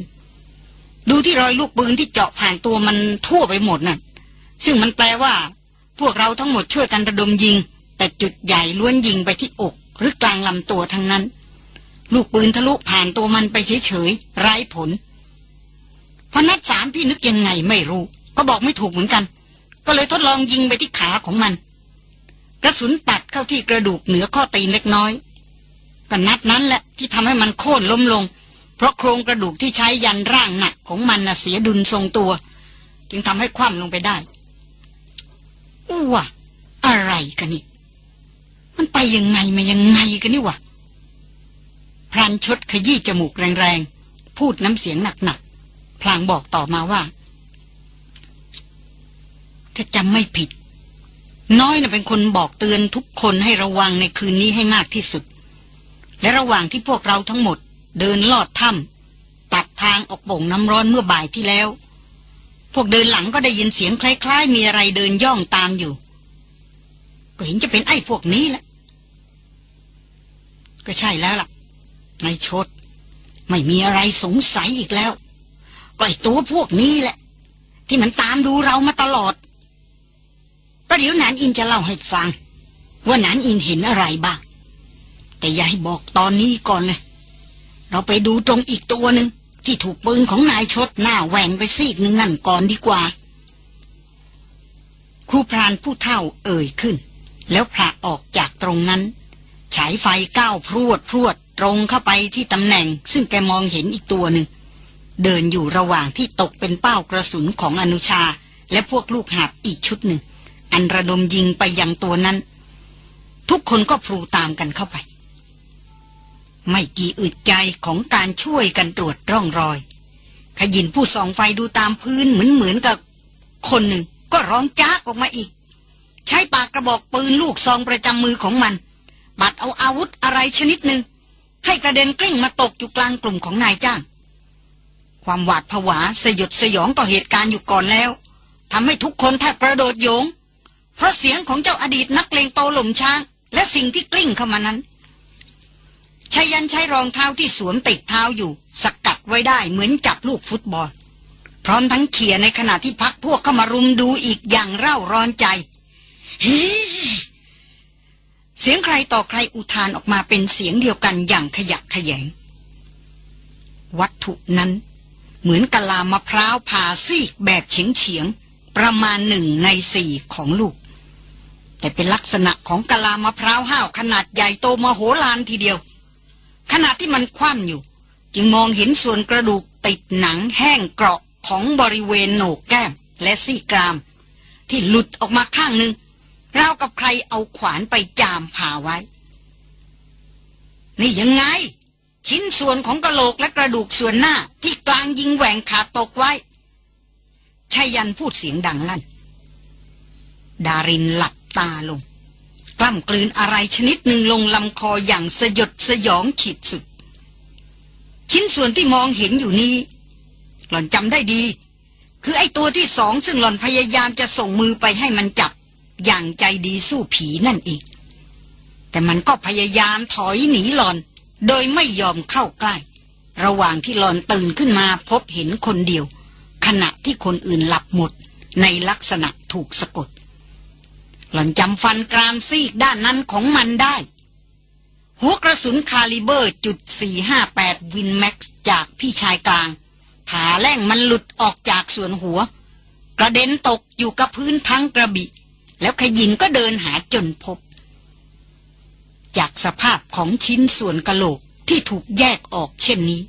ดูที่รอยลูกปืนที่เจาะผ่านตัวมันทั่วไปหมดนะ่ะซึ่งมันแปลว่า พวกเราทั้งหมดช่วยกันระดมยิง แต่จุดใหญ่ล้วนยิงไปที่อก หรือกลางลำตัวทั้งนั้น ลูกปืนทะลุผ่านตัวมันไปเฉยๆไร้ผลพอนัดสามพี่นึกยังไงไม่รู้ ก็บอกไม่ถูกเหมือนกัน ก็เลยทดลองยิงไปที่ขาของมัน กระสุนตัดเข้าที่กระดูกเหนือข้อตีนเล็กน้อยก็นัดนั้นแหละที่ทำให้มันโค่นล้มลง เพราะโครงกระดูกที่ใช้ยันร่างหนักของมันน่ะเสียดุลทรงตัว จึงทำให้คว่ำลงไปได้อู้วะอะไรกันนี่ มันไปยังไงมายังไงกันนี่วะพรานชดขยี้จมูกแรงๆ พูดน้ำเสียงหนักๆ พลางบอกต่อมาว่า ถ้าจำไม่ผิด น้อยน่ะเป็นคนบอกเตือนทุกคนให้ระวังในคืนนี้ให้มากที่สุด และระหว่างที่พวกเราทั้งหมด เดินลอดถ้ำตัดทางออกบ่งน้ำร้อนเมื่อบ่ายที่แล้ว พวกเดินหลังก็ได้ยินเสียงคล้าย ๆ มีอะไรเดินย่องตามอยู่ ก็เห็นจะเป็นไอ้พวกนี้แหละ ก็ใช่แล้วล่ะนายชด ไม่มีอะไรสงสัยอีกแล้ว ก็ไอ้ตัวพวกนี้แหละ ที่มันตามดูเรามาตลอดประเดี๋ยวนานอินจะเล่าให้ฟัง ว่านานอินเห็นอะไรบ้างแต่อย่าให้บอกตอนนี้ก่อนเลย เราไปดูตรงอีกตัวหนึ่งที่ถูกปืนของนายชดหน้าแหว่งไปซีกหนึ่งนั่นก่อนดีกว่า ครูพรานผู้เท่าเอ่ยขึ้น แล้วพระออกจากตรงนั้น ฉายไฟก้าวพรวดพรวดตรงเข้าไปที่ตำแหน่ง ซึ่งแกมองเห็นอีกตัวหนึ่ง เดินอยู่ระหว่างที่ตกเป็นเป้ากระสุนของอนุชา และพวกลูกหาบอีกชุดหนึ่ง อันระดมยิงไปยังตัวนั้น ทุกคนก็พลูตามกันเข้าไป ไม่กี่อึดใจของการช่วยกันตรวจร่องรอย ขยินผู้ส่องไฟดูตามพื้นเหมือนเหมือนกับ คนหนึ่งก็ร้องจ้ากออกมาอีก ใช้ปากกระบอกปืนลูกซองประจำมือของมัน บัดเอาอาวุธอะไรชนิดหนึ่ง ให้กระเด็นกลิ้งมาตกอยู่กลางกลุ่มของนายจ้าง ความหวาดผวาสยดสยองต่อเหตุการณ์อยู่ก่อนแล้วทำให้ทุกคนแทบกระโดดโยง เพราะเสียงของเจ้าอดีตนักเลงโตหล่มช้าง และสิ่งที่กลิ้งเข้ามานั้น ชายันใช้รองเท้าที่สวมติดเท้าอยู่ สกัดไว้ได้เหมือนจับลูกฟุตบอล พร้อมทั้งเขี่ยในขณะที่พักพวกเข้ามารุมดูอีกอย่างเร่าร้อนใจฮีเสียงใครต่อใครอุทานออกมาเป็นเสียงเดียวกันอย่างขยักขยง วัตถุนั้น เหมือนกะลามะพร้าวผ่าซีกแบบเฉียงเฉียงประมาณหนึ่งในสี่ของลูก แต่เป็นลักษณะของกะลามะพร้าวห้าวขนาดใหญ่โตมโหฬารทีเดียว ณะที่มันคว่ำอยู่ จึงมองเห็นส่วนกระดูกติดหนังแห้งเกราะของบริเวณโหนกแก้มและซี่กราม ที่หลุดออกมาข้างหนึ่งราวกับใครเอาขวานไปจามผ่าไว้ นี่ยังไง ชิ้นส่วนของกระโหลกและกระดูกส่วนหน้าที่กลางยิงแหว่งขาดตกไว้ชายันพูดเสียงดังลั่น ดารินหลับตาลง กล้ำกลืนอะไรชนิดหนึ่งลงลำคออย่างสยดสยองขีดสุด ชิ้นส่วนที่มองเห็นอยู่นี้ หล่อนจำได้ดี คือไอ้ตัวที่สองซึ่งหล่อนพยายามจะส่งมือไปให้มันจับ อย่างใจดีสู้ผีนั่นเอง แต่มันก็พยายามถอยหนีหล่อน โดยไม่ยอมเข้าใกล้ ระหว่างที่หล่อนตื่นขึ้นมาพบเห็นคนเดียว ขณะที่คนอื่นหลับหมดในลักษณะถูกสะกด หล่อนจำฟันกรามซีกด้านนั้นของมันได้ หัวกระสุนคาลิเบอร์จุด458วินแม็กซ์จากพี่ชายกลางผาแล่งมันหลุดออกจากส่วนหัว กระเด็นตกอยู่กับพื้นทั้งกระบิแล้วขยินก็เดินหาจนพบ จากสภาพของชิ้นส่วนกะโหลกที่ถูกแยกออกเช่นนี้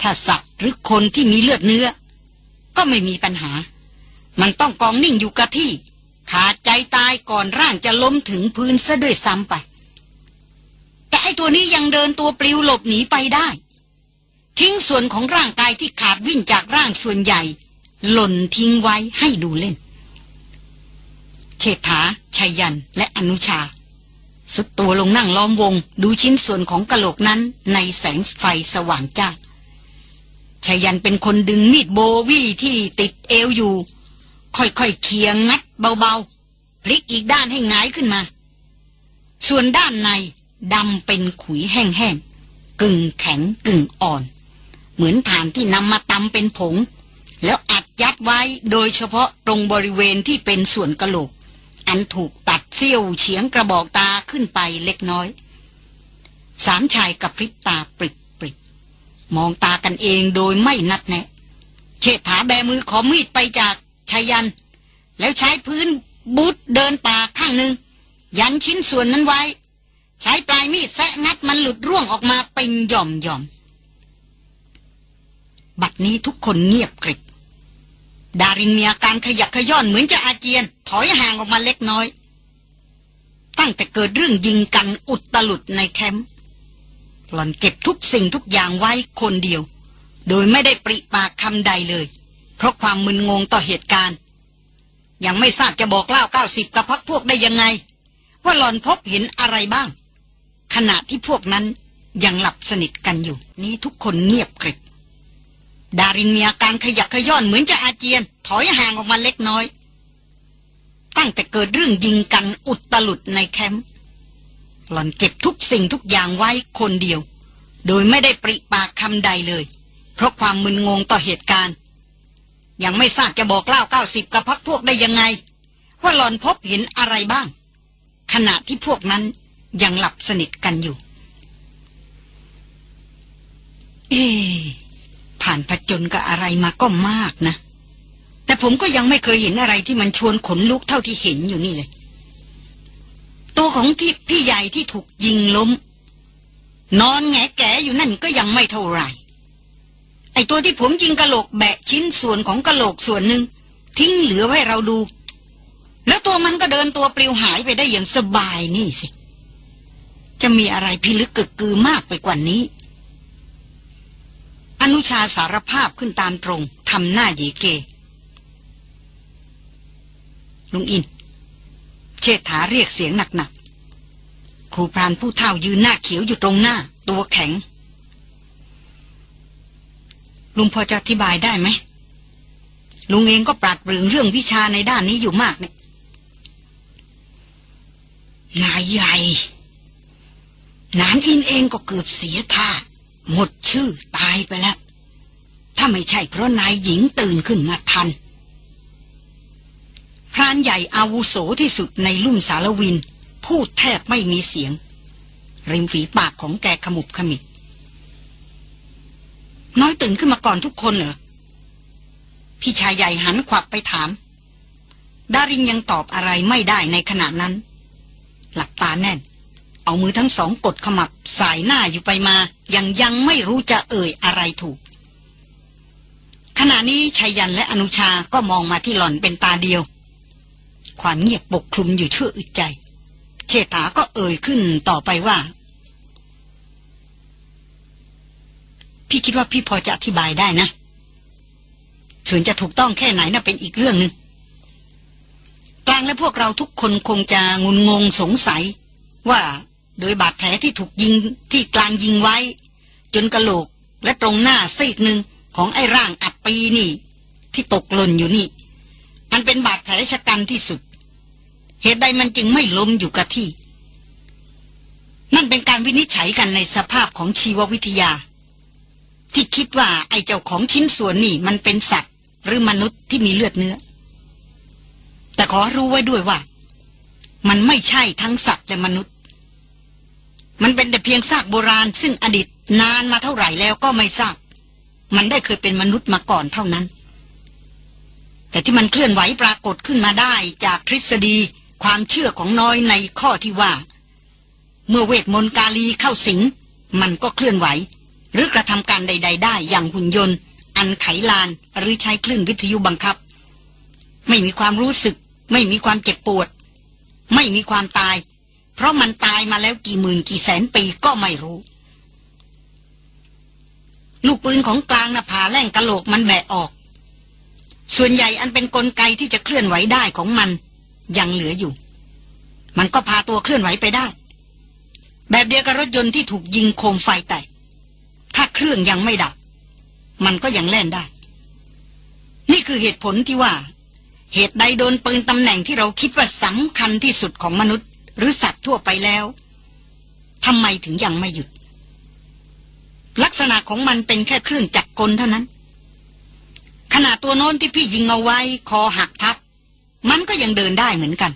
ถ้าสัตว์หรือคนที่มีเลือดเนื้อ ก็ไม่มีปัญหา มันต้องกองนิ่งอยู่กับที่ ขาดใจตายก่อนร่างจะล้มถึงพื้นซะด้วยซ้ำไป แต่ไอตัวนี้ยังเดินตัวปลิวหลบหนีไปได้ ทิ้งส่วนของร่างกายที่ขาดวิ่งจากร่างส่วนใหญ่ หล่นทิ้งไว้ให้ดูเล่นเชษฐาชัยยันและอนุชา สุดตัวลงนั่งล้อมวง ดูชิ้นส่วนของกะโหลกนั้นในแสงไฟสว่างจ้าชายันเป็นคนดึงมีดโบวี่ที่ติดเอวอยู่ ค่อยๆเคียงงัดเบาๆ พลิกอีกด้านให้งายขึ้นมา ส่วนด้านในดำเป็นขุยแห้งๆ กึ่งแข็งกึ่งอ่อน เหมือนฐานที่นำมาตำเป็นผง แล้วอัดยัดไว้โดยเฉพาะตรงบริเวณที่เป็นส่วนกะโหลก อันถูกตัดเสี้ยวเฉียงกระบอกตาขึ้นไปเล็กน้อย สามชายกับพริบตาปริบปริบมองตากันเองโดยไม่นัดแนะเชษฐาแบมือขอมีดไปจากายัน แล้วใช้พื้นบูทเดินป่าข้างหนึ่ง ยันชิ้นส่วนนั้นไว้ ใช้ปลายมีดแซะงัดมันหลุดร่วงออกมาเป็นหย่อมหย่อมบัดนี้ทุกคนเงียบกริบ ดารินมีอาการขยักขย้อนเหมือนจะอาเจียน ถอยห่างออกมาเล็กน้อย ตั้งแต่เกิดเรื่องยิงกันอุดตลุดในแคมป์หล่อนเก็บทุกสิ่งทุกอย่างไว้คนเดียว โดยไม่ได้ปริปากคำใดเลย ราะความมึนงงต่อเหตุการณ์ ยังไม่ทราบจะบอกเล่าเก้าสิบกับพักพวกได้ยังไง ว่าหลอนพบเห็นอะไรบ้าง ขณะที่พวกนั้นยังหลับสนิทกันอยู่ นี้ทุกคนเงียบกริบดารินมีอาการขยักขย้อนเหมือนจะอาเจียน ถอยห่างออกมาเล็กน้อย ตั้งแต่เกิดเรื่องยิงกันอุดตลุดในแคมป์หล่อนเก็บทุกสิ่งทุกอย่างไว้คนเดียว โดยไม่ได้ปริปากคำใดเลย เพราะความมึนงงต่อเหตุการณ์ ยังไม่ทราบจะบอกเล่าเก้าสิบกับพักพวกได้ยังไง ว่าหลอนพบเห็นอะไรบ้าง ขณะที่พวกนั้นยังหลับสนิทกันอยู่ เอ๊ผ่านผจญกับอะไรมาก็มากนะ แต่ผมก็ยังไม่เคยเห็นอะไรที่มันชวนขนลุกเท่าที่เห็นอยู่นี่เลย ตัวของที่พี่ใหญ่ที่ถูกยิงล้ม นอนแงแกอยู่นั่นก็ยังไม่เท่าไหร่ ไอตัวที่ผมยิงกะโหลกแบะชิ้นส่วนของกะโหลกส่วนหนึ่งทิ้งเหลือไว้เราดู แล้วตัวมันก็เดินตัวปลิวหายไปได้อย่างสบายนี่สิ จะมีอะไรพิลึกกึกกือมากไปกว่านี้ อนุชาสารภาพขึ้นตามตรงทำหน้าหยีเกลุงอิน เชษฐาเรียกเสียงหนักๆครูพรานผู้เฒ่ายืนหน้าเขียวอยู่ตรงหน้า ตัวแข็ง ลุงพอจะอธิบายได้ไหมลุงเองก็ปราดเปรื่องเรื่องวิชาในด้านนี้อยู่มากเนี่ยนายใหญ่นานอินเองก็เกือบเสียท่าหมดชื่อตายไปแล้ว ถ้าไม่ใช่เพราะนายหญิงตื่นขึ้นมาทัน พรานใหญ่อาวุโสที่สุดในลุ่มสารวิน พูดแทบไม่มีเสียง ริมฝีปากของแกขมุบขมิบ น้อยตื่นขึ้นมาก่อนทุกคนเหรอ พี่ชายใหญ่หันขวับไปถาม ดารินยังตอบอะไรไม่ได้ในขณะนั้น หลับตาแน่น เอามือทั้งสองกดขมับสายหน้าอยู่ไปมา ยังยังไม่รู้จะเอ่ยอะไรถูก ขณะนี้ชายันและอนุชาก็มองมาที่หล่อนเป็นตาเดียว ความเงียบปกคลุมอยู่ชั่วอึดใจ เชษฐาก็เอ่ยขึ้นต่อไปว่า พี่คิดว่าพี่พอจะอธิบายได้นะส่วนจะถูกต้องแค่ไหนน่ะเป็นอีกเรื่องหนึ่งกลางและพวกเราทุกคนคงจะงุนงงสงสัย ว่าโดยบาดแผลที่ถูกยิงที่กลางยิงไว้ จนกระโหลกและตรงหน้าซีกหนึ่งของไอ้ร่างอับปีนี่ ที่ตกหล่นอยู่นี่อันเป็นบาดแผลชะกันที่สุด เหตุใดมันจึงไม่ล้มอยู่กับที่ นั่นเป็นการวินิจฉัยกันในสภาพของชีววิทยา ที่คิดว่าไอ้เจ้าของชิ้นส่วนนี่มันเป็นสัตว์ หรือมนุษย์ที่มีเลือดเนื้อ แต่ขอรู้ไว้ด้วยว่า มันไม่ใช่ทั้งสัตว์และมนุษย์ มันเป็นแต่เพียงซากโบราณ ซึ่งอดีตนานมาเท่าไหร่แล้วก็ไม่ทราบ มันได้เคยเป็นมนุษย์มาก่อนเท่านั้น แต่ที่มันเคลื่อนไหวปรากฏขึ้นมาได้จากทฤษฎีความเชื่อของน้อยในข้อที่ว่า เมื่อเวทมนต์กาลีเข้าสิง มันก็เคลื่อนไหว หรือกระทำการใด ๆ ได้อย่างหุ่นยนต์ อันไขลานหรือใช้คลื่นวิทยุบังคับ ไม่มีความรู้สึก ไม่มีความเจ็บปวด ไม่มีความตาย เพราะมันตายมาแล้วกี่หมื่นกี่แสนปีก็ไม่รู้ ลูกปืนของกลางนะผ่าแล่งกะโหลกมันแบะออก ส่วนใหญ่อันเป็นนกลไกที่จะเคลื่อนไหวได้ของมัน ยังเหลืออยู่ มันก็พาตัวเคลื่อนไหวไปได้ แบบเดียวกับรถยนต์ที่ถูกยิงโคมไฟแตก ถ้าเครื่องยังไม่ดับ มันก็ยังแล่นได้ นี่คือเหตุผลที่ว่า เหตุใดโดนปืนตำแหน่งที่เราคิดว่าสำคัญที่สุดของมนุษย์ หรือสัตว์ทั่วไปแล้วทำไมถึงยังไม่หยุด ลักษณะของมันเป็นแค่เครื่องจักรกลเท่านั้นขณะตัวโน้นที่พี่ยิงเอาไว้ คอหักพับ มันก็ยังเดินได้เหมือนกัน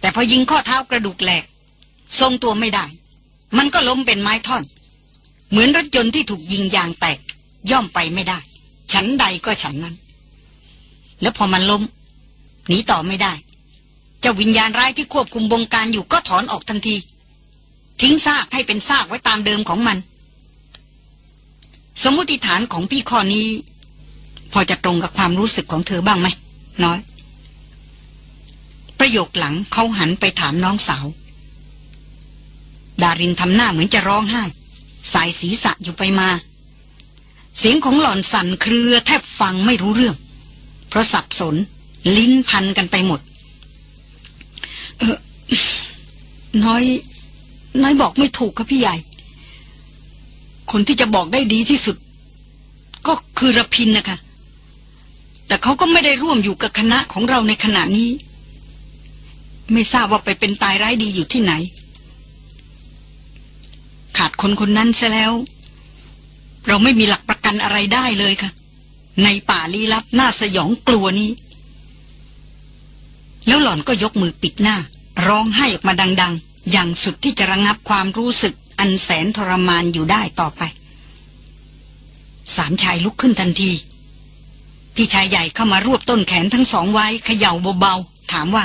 แต่พอยิงข้อเท้ากระดูกแหลก ทรงตัวไม่ได้ มันก็ล้มเป็นไม้ท่อน เหมือนรถยนต์ที่ถูกยิงยางแตก ย่อมไปไม่ได้ ฉันใดก็ฉันนั้น แล้วพอมันล้มหนีต่อไม่ได้ เจ้าวิญญาณร้ายที่ควบคุมบงการอยู่ก็ถอนออกทันที ทิ้งซากให้เป็นซากไว้ตามเดิมของมัน สมมติฐานของพี่ข้อนี้ พอจะตรงกับความรู้สึกของเธอบ้างไหมน้อย ประโยคหลังเขาหันไปถามน้องสาว ดารินทำหน้าเหมือนจะร้องไห้ สายศีรษะอยู่ไปมา เสียงของหล่อนสั่นเครือแทบฟังไม่รู้เรื่อง เพราะสับสนลิ้นพันกันไปหมด เออน้อย น้อยบอกไม่ถูกครับพี่ใหญ่ คนที่จะบอกได้ดีที่สุด ก็คือระพินนะคะ แต่เขาก็ไม่ได้ร่วมอยู่กับคณะของเราในขณะนี้ ไม่ทราบว่าไปเป็นตายร้ายดีอยู่ที่ไหน ขาดคนคนนั้นซะแล้ว เราไม่มีหลักประกันอะไรได้เลยค่ะ ในป่าลี้ลับน่าสยองกลัวนี้ แล้วหล่อนก็ยกมือปิดหน้า ร้องไห้ออกมาดัง ๆ อย่างสุดที่จะระงับความรู้สึกอันแสนทรมานอยู่ได้ต่อไป สามชายลุกขึ้นทันทีพี่ชายใหญ่เข้ามารวบต้นแขนทั้งสองไว้เขย่าเบาๆถามว่า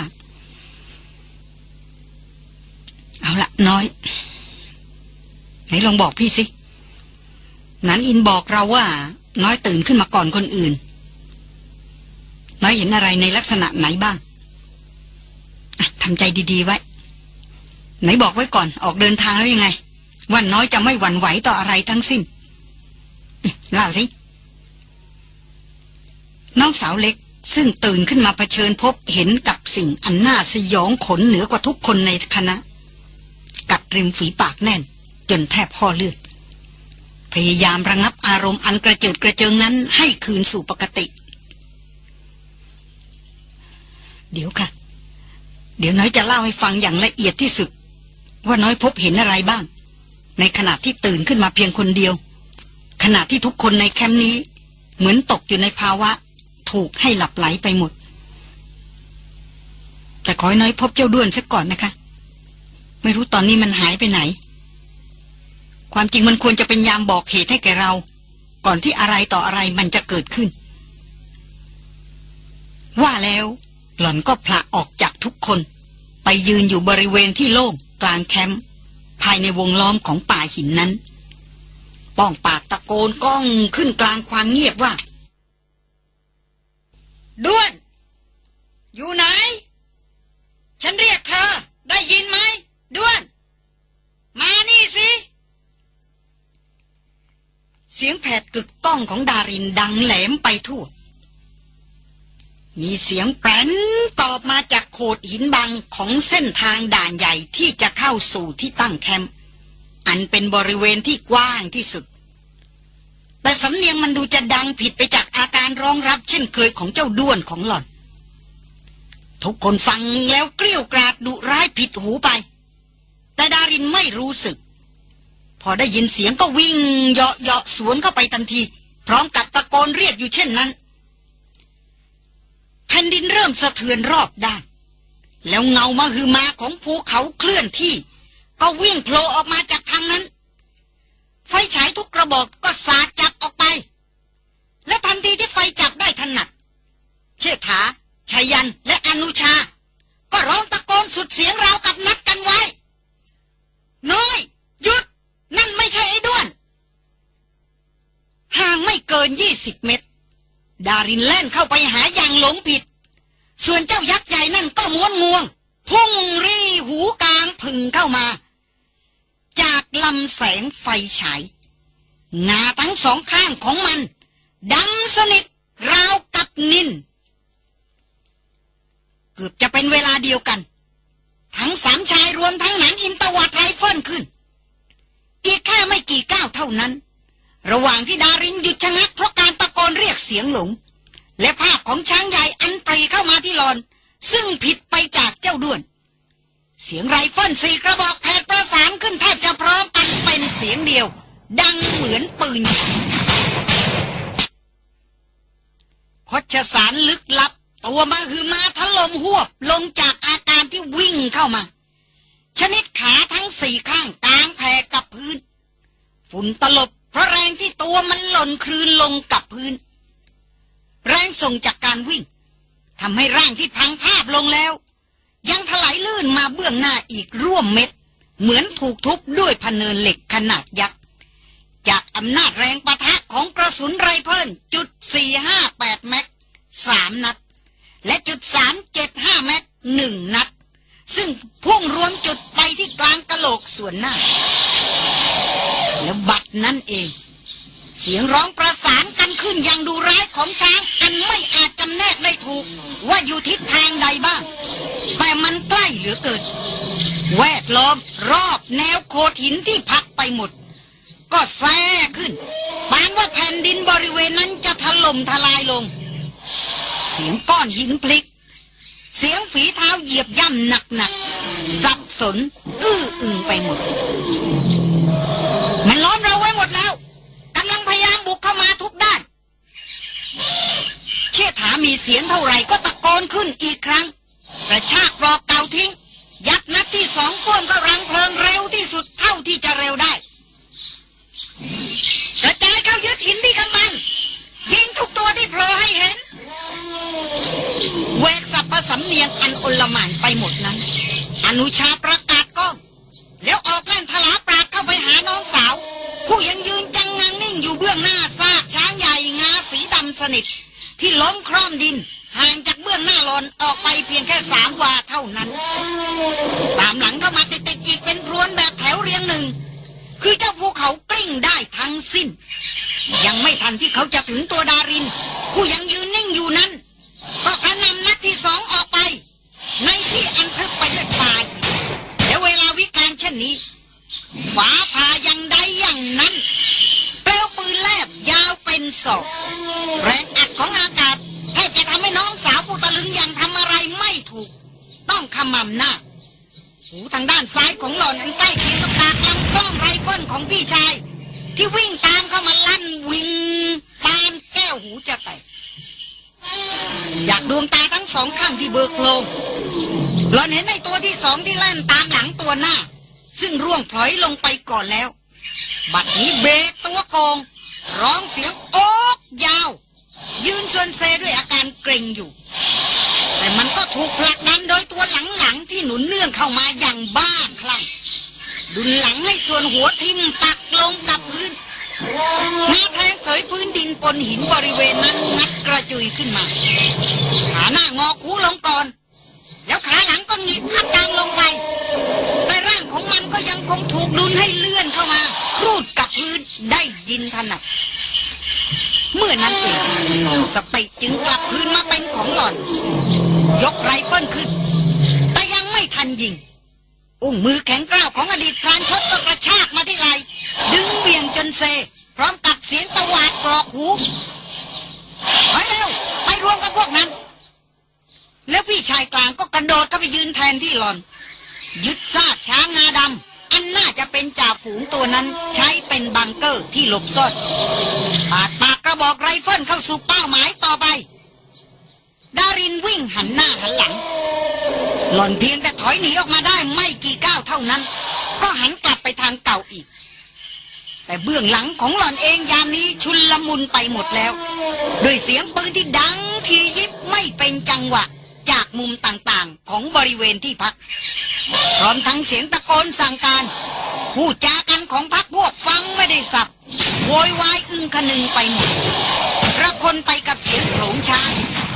เอาละน้อย ไหนลองบอกพี่สินันอินบอกเราว่า น้อยตื่นขึ้นมาก่อนคนอื่น น้อยเห็นอะไรในลักษณะไหนบ้างทำใจดีๆไว้ ไหนบอกไว้ก่อนออกเดินทางแล้วยังไง ว่าน้อยจะไม่หวั่นไหวต่ออะไรทั้งสิ้นเล่าสิน้องสาวเล็กซึ่งตื่นขึ้นมาเผชิญพบเห็นกับสิ่งอันน่าสยองขนเหนือกว่าทุกคนในคณะ กัดริมฝีปากแน่น จนแทบพ่อเลือด พยายามระงับอารมณ์อันกระเจิดกระเจิงนั้นให้คืนสู่ปกติ เดี๋ยวค่ะ เดี๋ยวน้อยจะเล่าให้ฟังอย่างละเอียดที่สุด ว่าน้อยพบเห็นอะไรบ้าง ในขณะที่ตื่นขึ้นมาเพียงคนเดียว ขณะที่ทุกคนในแคมป์นี้ เหมือนตกอยู่ในภาวะ ถูกให้หลับไหลไปหมด แต่ขอให้น้อยพบเจ้าด้วนสักก่อนนะคะ ไม่รู้ตอนนี้มันหายไปไหน ความจริงมันควรจะเป็นยามบอกเหตุให้แกเรา ก่อนที่อะไรต่ออะไรมันจะเกิดขึ้น ว่าแล้วหล่อนก็ผละออกจากทุกคน ไปยืนอยู่บริเวณที่โล่งกลางแคมป์ภายในวงล้อมของป่าหินนั้น ป้องปากตะโกนก้องขึ้นกลางความเงียบว่าด้วน อยู่ไหน ฉันเรียกเธอ ได้ยินไหมด้วน มานี่สิ สียงแผดกึกก้องของดารินดังแหลมไปทั่ว มีเสียงแปรนตอบมาจากโขดหินบังของเส้นทางด่านใหญ่ที่จะเข้าสู่ที่ตั้งแคมป์อันเป็นบริเวณที่กว้างที่สุด แต่สำเนียงมันดูจะดังผิดไปจากอาการร้องรับเช่นเคยของเจ้าด้วนของหล่อน ทุกคนฟังแล้วเกลี้ยวกราดดุร้ายผิดหูไป แต่ดารินไม่รู้สึก พอได้ยินเสียงก็วิ่งเหาะเหาะสวนเข้าไปทันที พร้อมกับตะโกนเรียกอยู่เช่นนั้นแผ่นดินเริ่มสะเทือนรอบด้าน แล้วเงามาคือมาของภูเขาเคลื่อนที่ ก็วิ่งโผล่ออกมาจากทางนั้น ไฟฉายทุกกระบอกก็สาดจับออกไป และทันทีที่ไฟจับได้ถนัด เชษฐาชายันและอนุชา ก็ร้องตะโกนสุดเสียงราวกับนัดกันไว้ น้อย นั่นไม่ใช่ไอ้ด้วน ห่างไม่เกินยี่สิบเมตร ดารินแล่นเข้าไปหาอย่างหลงผิด ส่วนเจ้ายักษ์ใหญ่นั่นก็ม้วนงวง พุ่งรีหูกลางผึ่งเข้ามา จากลำแสงไฟฉายงาทั้งสองข้างของมันดำสนิทราวกับนินเกือบจะเป็นเวลาเดียวกัน ทั้งสามชายรวมทั้งหนันอินตวัดไรเฟิลขึ้น อีกแค่ไม่กี่ก้าวเท่านั้น ระหว่างที่ดารินหยุดชะงักเพราะการตะโกนเรียกเสียงหลง และภาพของช้างใหญ่อันปรีเข้ามาที่หลอน ซึ่งผิดไปจากเจ้าด้วน เสียงไรเฟิลสี่กระบอกแผดประสานขึ้นแทบจะพร้อมกันเป็นเสียงเดียว ดังเหมือนปืนคดชสารลึกลับ ตัวมาคือมาถล่มหวบลงจากอาการที่วิ่งเข้ามา ชนิดขาทั้งสี่ข้างกลางแผ่กับพื้น ฝุ่นตลบเพราะแรงที่ตัวมันหล่นคลืนลงกับพื้น แรงส่งจากการวิ่งทำให้ร่างที่พังภาพลงแล้ว ยังถลายลื่นมาเบื้องหน้าอีกร่วมเม็ด เหมือนถูกทุบด้วยพเนินเหล็กขนาดยักษ์ จากอำนาจแรงประทะของกระสุนไรเฟิลจุด 458 แม็กสามนัด และจุด 375 แม็กหนึ่งนัด ซึ่งพุ่งรวมจุดไปที่กลางกะโหลกส่วนหน้า แล้วบัดนั้นเอง เสียงร้องประสานกันขึ้นอย่างดูร้ายของช้างอันไม่อาจจำแนกได้ถูก ว่าอยู่ทิศทางใดบ้าง แต่มันใกล้เหลือเกินแวดล้อมรอบแนวโขดหินที่พักไปหมด ก็แซ่ขึ้นปานว่าแผ่นดินบริเวณนั้นจะถล่มทลายลง เสียงก้อนหินพลิก เสียงฝีเท้าเหยียบย่ำหนักๆสับสน อื้ออึงไปหมด มันล้อมเราไว้หมดแล้วกำลังพยายามบุกเข้ามาทุกด้าน เชี่ยถามีเสียงเท่าไหร่ก็ตะโกนขึ้นอีกครั้ง กระชากปลอกเก่าทิ้ง ยัดนัดที่สองพ่วงก็รังเพลิงเร็วที่สุดเท่าที่จะเร็วได้กระจายเข้ายึดหินที่กำบังยิงทุกตัวที่โผล่ให้เห็น แวกสับประสำเนียงอันอลหม่านไปหมดนั้น อนุชาประกาศก้อง แล้วออกแล่นทลาปราดเข้าไปหาน้องสาว ผู้ยังยืนจังงังนิ่งอยู่เบื้องหน้าซากช้างใหญ่งาสีดำสนิท ที่ล้มคร่อมดินห่างจากเบื้องหน้าหลอนออกไปเพียงแค่สามวาเท่านั้น ตามหลังก็มาติดๆอีกเป็นพรวนแบบแถวเรียงหนึ่ง คือเจ้าภูเขากลิ้งได้ทั้งสิ้น ยังไม่ทันที่เขาจะถึงตัวดาริน ผู้ยังยืนนิ่งอยู่นั้น ก็กระหน่ำนัดที่สองออกไป ในที่อันทึบไปด้วยป่าหินและเวลาวิกาลเช่นนี้ ฟ้าผ่าอย่างใดอย่างนั้นเปลวปืนแลบยาวเป็นศอกแรงอัดของอากาศแทบจะทำให้น้องสาวผู้ตะลึงอย่างทำอะไรไม่ถูก ต้องขมำหน้าหูทางด้านซ้ายของหล่อนอันใกล้เคียงกับปากลำกล้องไรเฟิลของพี่ชาย ที่วิ่งตามเข้ามาลั่นวิงปานแก้วหูจะแตก จากดวงตาทั้งสองข้างที่เบิกโลงหลอนเห็นในตัวที่สองที่แล่นตามหลังตัวหน้า ซึ่งร่วงพลอยลงไปก่อนแล้ว บัดนี้เบรกตัวโกง ร้องเสียงโอ๊กยาว ยืนชวนเซด้วยอาการเกรงอยู่ แต่มันก็ถูกผลักดันโดยตัวหลังๆที่หนุนเนื่องเข้ามาอย่างบ้าคลั่งดุนหลังให้ส่วนหัวทิ่มปักลงกับพื้นนาแท นดินหินบริเวณนั้นงัดกระจุยขึ้นมา ขาหน้างอคูลงก่อน แล้วขาหลังก็หงิกพัดกลางลงไปแต่ร่างของมันก็ยังคงถูกดุนให้เลื่อนเข้ามา ครูดกับพื้นได้ยินถนัดมื่อนั้นเองสติจึงกลับคืนมาเป็นของหล่อน ยกไรเฟิลขึ้น แต่ยังไม่ทันยิง อุ้งมือแข็งกร้าวของอดีตพรานชดก็กระชากมาที่ไหล่ดึงเบี่ยงจนเซ พร้อมกับเสียงตวาดกรอกหูไปเร็วไปรวมกับพวกนั้น แล้วพี่ชายกลางก็กระโดดเข้าไปยืนแทนที่หล่อน ยึดซากช้างงาดำอันน่าจะเป็นจ่าฝูงตัวนั้นใช้เป็นบังเกอร์ที่หลบซ่อนปาดปากกระบอกไรเฟิลเข้าสู่เป้าหมายต่อไป ดารินวิ่งหันหน้าหันหลัง หล่อนเพียงแต่ถอยหนีออกมาได้ไม่กี่ก้าวเท่านั้น ก็หันกลับไปทางเก่าอีก แต่เบื้องหลังของหล่อนเองยามนี้ชุนลมุนไปหมดแล้ว ด้วยเสียงปืนที่ดังทียิบไม่เป็นจังหวะ จากมุมต่างๆของบริเวณที่พัก พร้อมทั้งเสียงตะโกนสั่งการพูดจากันของพักพวกฟังไม่ได้สับโวยวายอึ้งคนึงไปหมดระคนไปกับเสียงโขลงช้าง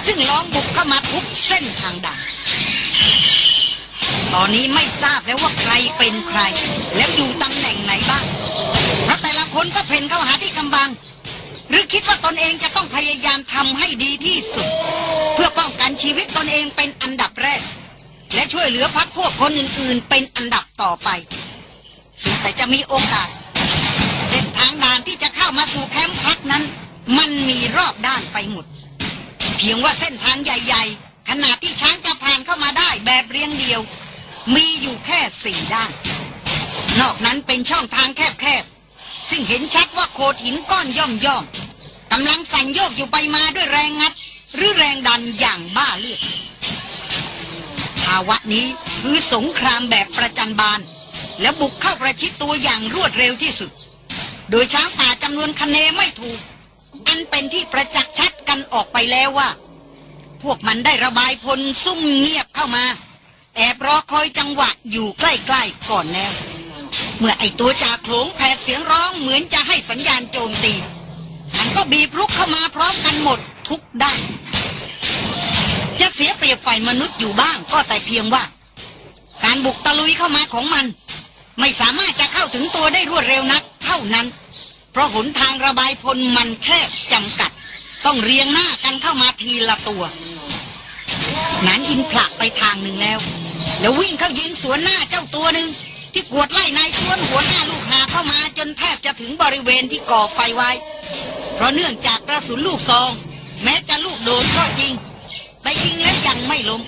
ซึ่งล้อมบุกเข้ามาทุกเส้นทางดัง ตอนนี้ไม่ทราบแล้วว่าใครเป็นใคร แล้วอยู่ตำแหน่งไหนบ้าง เพราะแต่ละคนก็เพ่นเข้าหาที่กำบัง หรือคิดว่าตนเองจะต้องพยายามทำให้ดีที่สุด เพื่อป้องกันชีวิตตนเองเป็นอันดับแรก และช่วยเหลือพักพวกคนอื่น ๆ เป็นอันดับต่อไปสุดแต่จะมีโอกาสเส้นทางด่านที่จะเข้ามาสู่แคมป์พักนั้น มันมีรอบด้านไปหมด เพียงว่าเส้นทางใหญ่ ๆ ขนาดที่ช้างจะผ่านเข้ามาได้แบบเรียงเดียว มีอยู่แค่สี่ด้าน นอกนั้นเป็นช่องทางแคบๆ ซึ่งเห็นชัดว่าโขดหินก้อนย่อมๆกำลังสั่นโยกอยู่ไปมาด้วยแรงงัด หรือแรงดันอย่างบ้าเลือดภาวะนี้คือสงครามแบบประจันบาน และบุกเข้าประชิดตัวอย่างรวดเร็วที่สุด โดยช้างป่าจำนวนคะเนไม่ถูก อันเป็นที่ประจักษ์ชัดกันออกไปแล้วว่า พวกมันได้ระบายพลซุ่มเงียบเข้ามา แอบรอคอยจังหวะอยู่ใกล้ๆก่อนแล้ว เมื่อไอตัวจ่าโขลงแผดเสียงร้องเหมือนจะให้สัญญาณโจมตีมันก็บีบรุกเข้ามาพร้อมกันหมดทุกด้านจะเสียเปรียบฝ่ายมนุษย์อยู่บ้างก็แต่เพียงว่า การบุกตะลุยเข้ามาของมัน ไม่สามารถจะเข้าถึงตัวได้รวดเร็วนัก เท่านั้น เพราะหนทางระบายพลมันแคบจำกัด ต้องเรียงหน้ากันเข้ามาทีละตัว นั้นอินผลักไปทางหนึ่งแล้ว แล้ววิ่งเข้ายิงสวนหน้าเจ้าตัวหนึ่งที่กวดไล่นายชวนหัวหน้าลูกหาเข้ามาจนแทบจะถึงบริเวณที่ก่อไฟไว้ เพราะเนื่องจากกระสุนลูกซอง แม้จะลูกโดนก็จริง แต่ยิงแล้วยังไม่ล้ม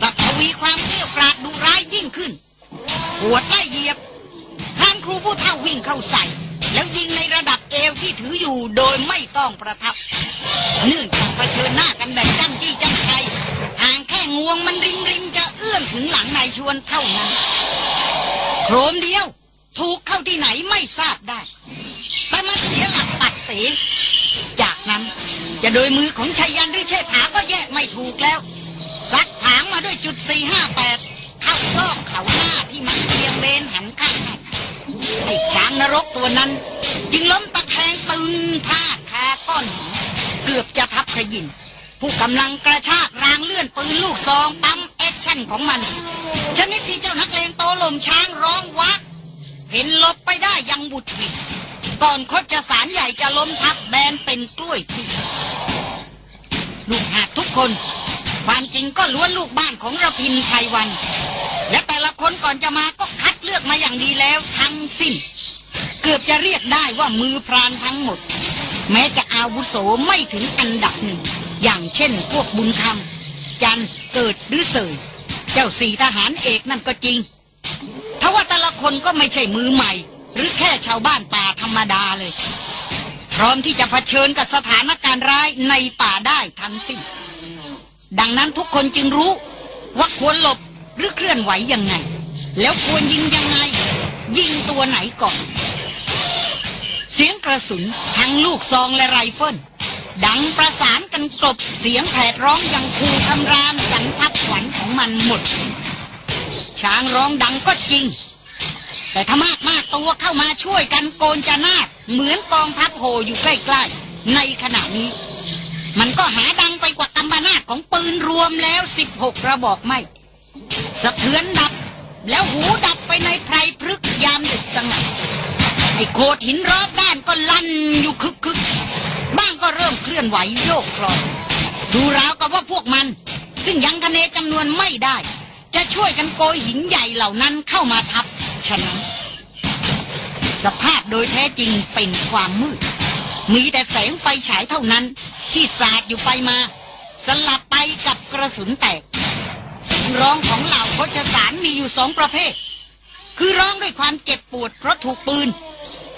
กลับทวีความเกรี้ยวกราดดุร้ายยิ่งขึ้นหัวใกล้เหยียบพรานครูผู้เท่าวิ่งเข้าใส่ แล้วยิงในระดับเอวที่ถืออยู่โดยไม่ต้องประทับ เนื่องจากเผชิญหน้ากันแบบจ้ำจี้จ้ำชัย งแค่งวงมันริมริมจะเอื้อมถึงหลังนายชวนเท่านั้น โครมเดียว ถูกเข้าที่ไหนไม่ทราบได้ แต่มันเสียหลักปัดเป๋จากนั้นจะโดยมือของชัยยันหรือเชษฐาก็แยกไม่ถูกแล้วซัดผางมาด้วยจุด 458 เข้าซอกขาหน้าที่มันเอียงเบนหันข้างให้ไอ้ช้างนรกตัวนั้น จึงล้มตะแคงตึงพาดคาก้อนหินเกือบจะทับขยิน ผู้กำลังกระชากรางเลื่อนปืนลูกซอง pump action ของมัน ชนิดที่เจ้านักเลงโตล้มช้างร้องว้ากเห็นลบไปได้ยังบุดวิดก่อนคดจะสารใหญ่จะล้มทับแบนเป็นกล้วยพริกลูกหากทุกคน ความจริงก็ล้วนลูกบ้านของระพินไพรวัน และแต่ละคนก่อนจะมาก็คัดเลือกมาอย่างดีแล้วทั้งสิ้น เกือบจะเรียกได้ว่ามือพรานทั้งหมด แม้จะอาวุโสไม่ถึงอันดับหนึ่ง อย่างเช่นพวกบุญคำจันเกิดหรือเสยเจ้าสี่ทหารเอกนั่นก็จริงทว่าแต่ละคนก็ไม่ใช่มือใหม่ หรือแค่ชาวบ้านป่าธรรมดาเลย พร้อมที่จะเผชิญกับสถานการณ์ร้ายในป่าได้ทั้งสิ้น ดังนั้นทุกคนจึงรู้ว่าควรหลบหรือเคลื่อนไหวยังไง แล้วควรยิงยังไง ยิงตัวไหนก่อน เสียงกระสุนทั้งลูกซองและไรเฟิล ดังประสานกันกลบเสียงแผดร้องยังคูคำรามสันทับขวัญของมันหมด ช้างร้องดังก็จริง แต่ถ้ามากมากตัวเข้ามาช่วยกันโกนจะนาดเหมือนกองทัพโหอยู่ใกล้ๆ ในขณะนี้ มันก็หาดังไปกว่ากำบนาดของปืนรวมแล้ว 16กระบอกไม่ สะเทือนดับแล้วหูดับไปในไพรพฤกยามดึกสงัดไอ้โคดหินรอบด้านก็ลั่นอยู่คึกคึก บ้างก็เริ่มเคลื่อนไหวโยกคลอนดูราวกับว่าพวกมัน ซึ่งยังคะเนจำนวนไม่ได้ จะช่วยกันโกยหินใหญ่เหล่านั้นเข้ามาทับ ฉะนั้น สภาพโดยแท้จริงเป็นความมืด มีแต่แสงไฟฉายเท่านั้น ที่สาดอยู่ไปมา สลับไปกับกระสุนแตกเสียงร้องของเหล่าพจสารมีอยู่สองประเภท คือร้องด้วยความเจ็บปวดเพราะถูกปืน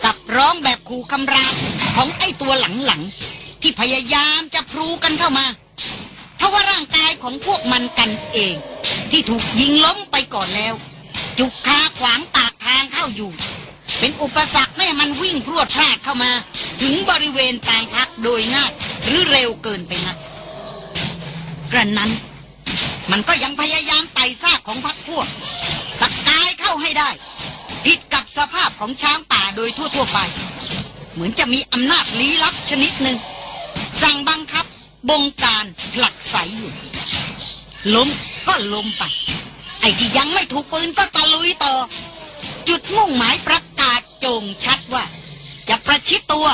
กับร้องแบบขู่คำรามของไอ้ตัวหลังๆ ที่พยายามจะพรูกันเข้ามาทว่าร่างกายของพวกมันกันเอง ที่ถูกยิงล้มไปก่อนแล้ว จุกคาขวางปากทางเข้าอยู่ เป็นอุปสรรคไม่ให้มันวิ่งพรวดพลาดเข้ามา ถึงบริเวณทางพักโดยง่ายหรือเร็วเกินไปนักกระนั้น มันก็ยังพยายามไต่ซากของพักพวกตะกายเข้าให้ได้ ผิดกับสภาพของช้างป่าโดยทั่วๆไป เหมือนจะมีอำนาจลี้ลับชนิดหนึ่ง สั่งบังคับบงการผลักไสอยู่ ล้มก็ล้มไป ไอ้ที่ยังไม่ถูกปืนก็ตะลุยต่อ จุดมุ่งหมายประกาศโจงชัดว่า จะประชิดตัว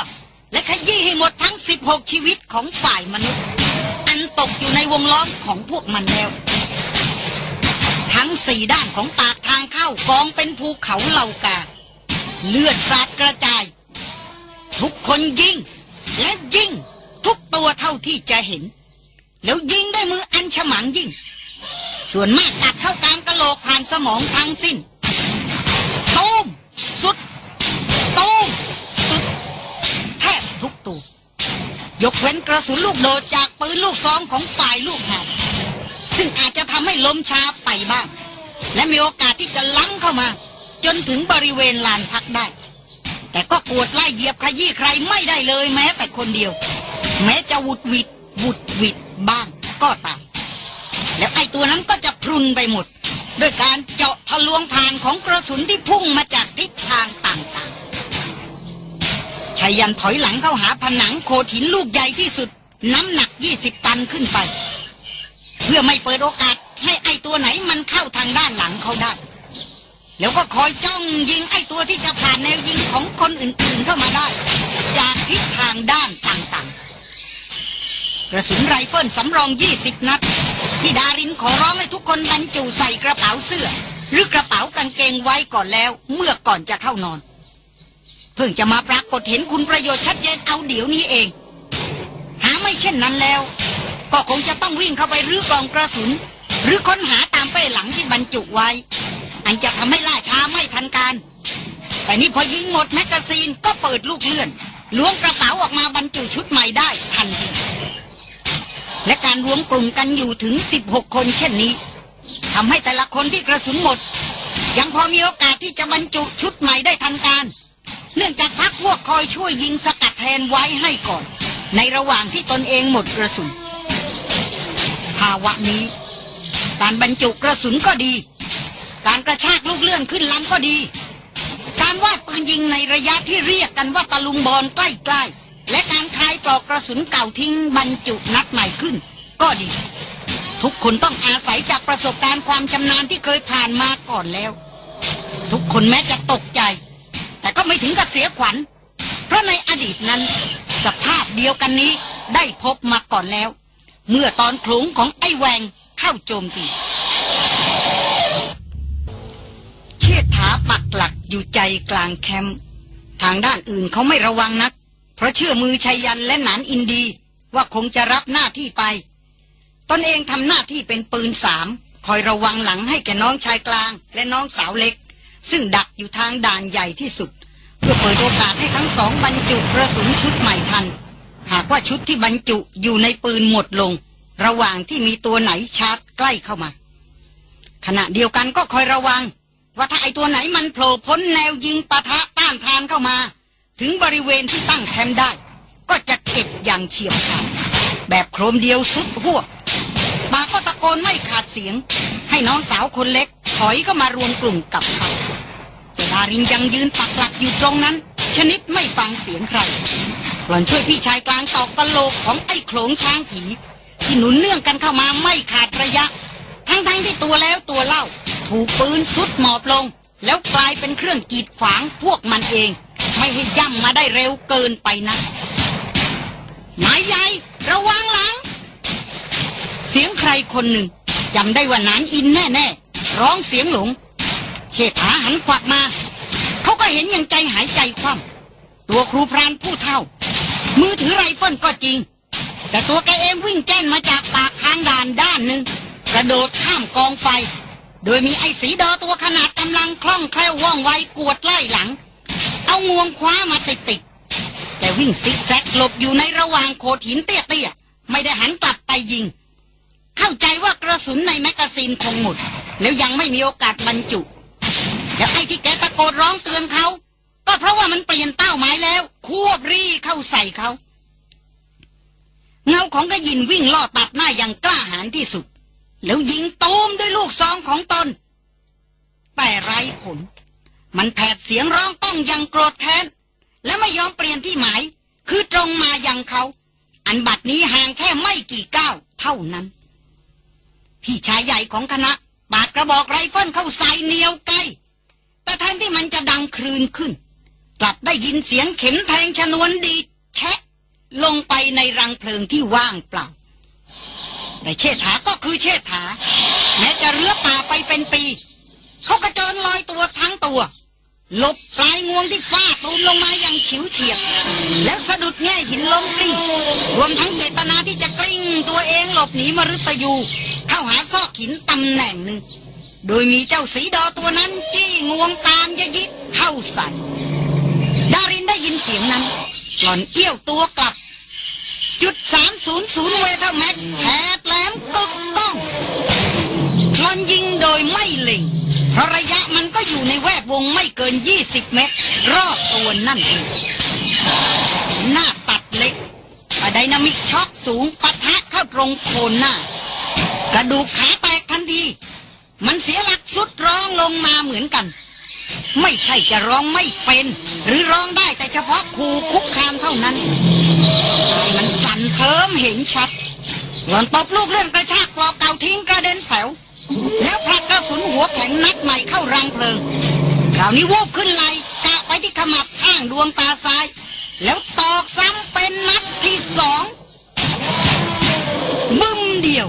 และขยี้ให้หมดทั้ง 16 ชีวิตของฝ่ายมนุษย์ อันตกอยู่ในวงล้อมของพวกมันแล้ว ทั้งสี่ด้านของปากทางเข้ากองเป็นภูเขาเหล่ากา เลือดสาดกระจาย ทุกคนยิง และยิงทุกตัวเท่าที่จะเห็น แล้วยิงด้วยมืออันฉมังยิง ส่วนมากตัดเข้ากลางกะโหลกผ่านสมองทั้งสิ้นตูมสุดตูมสุด แทบทุกตัวยกเว้นกระสุนลูกโดดจากปืนลูกซองของฝ่ายลูกหาบ ซึ่งอาจจะทำให้ล้มช้าไปบ้าง และมีโอกาสที่จะล้ำเข้ามา จนถึงบริเวณลานพักได้ แต่ก็ปวดไล่เหยียบขยี้ใครไม่ได้เลยแม้แต่คนเดียว แม้จะวุดวิดวุดวิดบ้างก็ตามแล้วไอ้ตัวนั้นก็จะพรุนไปหมดด้วยการเจาะทะลวงผ่านของกระสุนที่พุ่งมาจากทิศทางต่างๆชายันถอยหลังเข้าหาผนังโขดหินลูกใหญ่ที่สุด น้ำหนัก 20 ตันขึ้นไป พื่อไม่เปิดโอกาสให้ไอตัวไหนมันเข้าทางด้านหลังเขาได้ แล้วก็คอยจ้องยิงไอตัวที่จะผ่านแนวยิงของคนอื่นๆเข้ามาได้ จากทิศทางด้านต่างๆ กระสุนไรเฟิลสำรอง 20 นัดที่ดารินขอร้องให้ทุกคนบรรจุใส่กระเป๋าเสื้อ หรือกระเป๋ากางเกงไว้ก่อนแล้ว เมื่อก่อนจะเข้านอน เพิ่งจะมาปรากฏเห็นคุณประโยชน์ชัดเจนเอาเดี๋ยวนี้เอง หาไม่เช่นนั้นแล้ว ก็คงจะต้องวิ่งเข้าไปรื้อกล่องกระสุน หรือค้นหาตามเป้หลังที่บรรจุไว้ อันจะทำให้ล่าช้าไม่ทันการ แต่นี่พอยิงหมดแมกกาซีนก็เปิดลูกเลื่อนล้วงกระเป๋าออกมาบรรจุชุดใหม่ได้ทันทีและการรวมกลุ่มกันอยู่ถึง 16 คนเช่นนี้ทำให้แต่ละคนที่กระสุนหมด ยังพอมีโอกาสที่จะบรรจุชุดใหม่ได้ทันการ เนื่องจากพักพวกคอยช่วยยิงสกัดแทนไว้ให้ก่อน ในระหว่างที่ตนเองหมดกระสุน ภาวะนี้ การบรรจุกระสุนก็ดี การกระชากลูกเลื่อนขึ้นลำก็ดี การวาดปืนยิงในระยะที่เรียกกันว่าตะลุมบอลใกล้ๆ และการคลายปลอกกระสุนเก่าทิ้งบรรจุนัดใหม่ขึ้น ก็ดี ทุกคนต้องอาศัยจากประสบการณ์ความชำนาญที่เคยผ่านมาก่อนแล้ว ทุกคนแม้จะตกใจ แต่ก็ไม่ถึงกับเสียขวัญ เพราะในอดีตนั้น สภาพเดียวกันนี้ได้พบมาก่อนแล้ว เมื่อตอนโขลงของไอ้แวงเข้าโจมตีเชิดถาปักหลักอยู่ใจกลางแคมป์ทางด้านอื่นเขาไม่ระวังนัก เพราะเชื่อมือชัยยันและหนานอินดีว่าคงจะรับหน้าที่ไป ตนเองทำหน้าที่เป็นปืนสามคอยระวังหลังให้แก่น้องชายกลางและน้องสาวเล็ก ซึ่งดักอยู่ทางด่านใหญ่ที่สุด เพื่อเปิดโอกาสให้ทั้งสองบรรจุกระสุนชุดใหม่ทัน หากว่าชุดที่บรรจุอยู่ในปืนหมดลง ระหว่างที่มีตัวไหนชาร์จใกล้เข้ามา ขณะเดียวกันก็คอยระวัง ว่าถ้าไอตัวไหนมันโผล่พ้นแนวยิงปะทะต้านทานเข้ามา ถึงบริเวณที่ตั้งแคมป์ได้ ก็จะเก็บอย่างเฉียบขาดแบบโครมเดียวสุดหัวปาก็ตะโกนไม่ขาดเสียง ให้น้องสาวคนเล็ก ถอยเข้ามารวมกลุ่มกับเขาแต่ดารินยังยืนปักหลักอยู่ตรงนั้น ชนิดไม่ฟังเสียงใครหล่อนช่วยพี่ชายกลางตอกกะโหลกของไอ้โขลงช้างผี ที่หนุนเนื่องกันเข้ามาไม่ขาดระยะ ทั้งๆทที่ตัวแล้วตัวเล่า ถูกปืนสุดหมอบลง แล้วกลายเป็นเครื่องกีดขวางพวกมันเอง ไม่ให้ย่ำมาได้เร็วเกินไปนะนายใหญ่ระวังหลัง เสียงใครคนหนึ่งจำได้ว่านานอินแน่ๆร้องเสียงหลงเชษฐาหันขวักมา เห็นอย่างใจหายใจคว่ำตัวครูพรานผู้เท่า มือถือไรเฟิลก็จริง แต่ตัวแกเองวิ่งแจ้นมาจากปากทางด่านด้านหนึ่งกระโดดข้ามกองไฟ โดยมีไอ้สีดอตัวขนาดกำลังคล่องแคล่วว่องไวกวดไล่หลัง เอางวงคว้ามาติดติดแต่วิ่งซิกแซกหลบอยู่ในระหว่างโขดหินเตี้ยๆไม่ได้หันกลับไปยิง เข้าใจว่ากระสุนในแมกกาซีนคงหมด แล้วยังไม่มีโอกาสบรรจุ กตะโกนร้องเตือนเขา ก็เพราะว่ามันเปลี่ยนเป้าหมายแล้ว ควบรีเข้าใส่เขา เงาของกระยินวิ่งล่อตัดหน้าอย่างกล้าหาญที่สุด แล้วยิงตูมด้วยลูกซองของตน แต่ไร้ผล มันแผดเสียงร้องต้องอยังโกรธแค้น และไม่ยอมเปลี่ยนที่หมาย คือตรงมายังเขา อันบัดนี้ห่างแค่ไม่กี่ก้าวเท่านั้น พี่ชายใหญ่ของคณะปาดกระบอกไรเฟิลเข้าใส่เหนียวไกล แต่แทนที่มันจะดังครืนขึ้น กลับได้ยินเสียงเข็มแทงชนวนดีแชะ ลงไปในรังเพลิงที่ว่างเปล่า แต่เชษฐาก็คือเชษฐา แม้จะเรื้อป่าไปเป็นปี เขากระจนลอยตัวทั้งตัวหลบปลายงวงที่ฟาดตูมลงมาอย่างฉิวเฉียดแล้วสะดุดแง่หินล้มกลิ้งรวมทั้งเจตนาที่จะกลิ้งตัวเองหลบหนีมฤตยู เข้าหาซอกหินตำแหน่งหนึ่ง โดยมีเจ้าสีดอตัวนั้น จี้งวงตามยะยิเข้าใส่ดารินได้ยินเสียงนั้น หล่อนเอี้ยวตัวกลับ จุดสามศูนย์ศูนย์ Weather Mag แผดแหลมกึกก้องหล่อนยิงโดยไม่เล็งเพราะระยะมันก็อยู่ในแวดวงไม่เกิน 20 เมตร รอบตัวนั่นเองหน้าตัดเล็ก dynamic shock สูงปะทะเข้าตรงโคนหน้า กระดูกขาแตกทันที มันเสียหลักสุดร้องลงมาเหมือนกัน ไม่ใช่จะร้องไม่เป็น หรือร้องได้แต่เฉพาะขู่คุกคามเท่านั้น มันสั่นเคลิมเห็นชัดหล่อนตบลูกเลื่อนกระชากปลอกเก่าทิ้งกระเด็นแถวแล้วผลักกระสุนหัวแข็งนัดใหม่เข้ารังเพลิงคราวนี้วูบขึ้นไหลกะไปที่ขมับข้างดวงตาซ้าย แล้วตอกซ้ำเป็นนัดที่สองบึ้มเดียว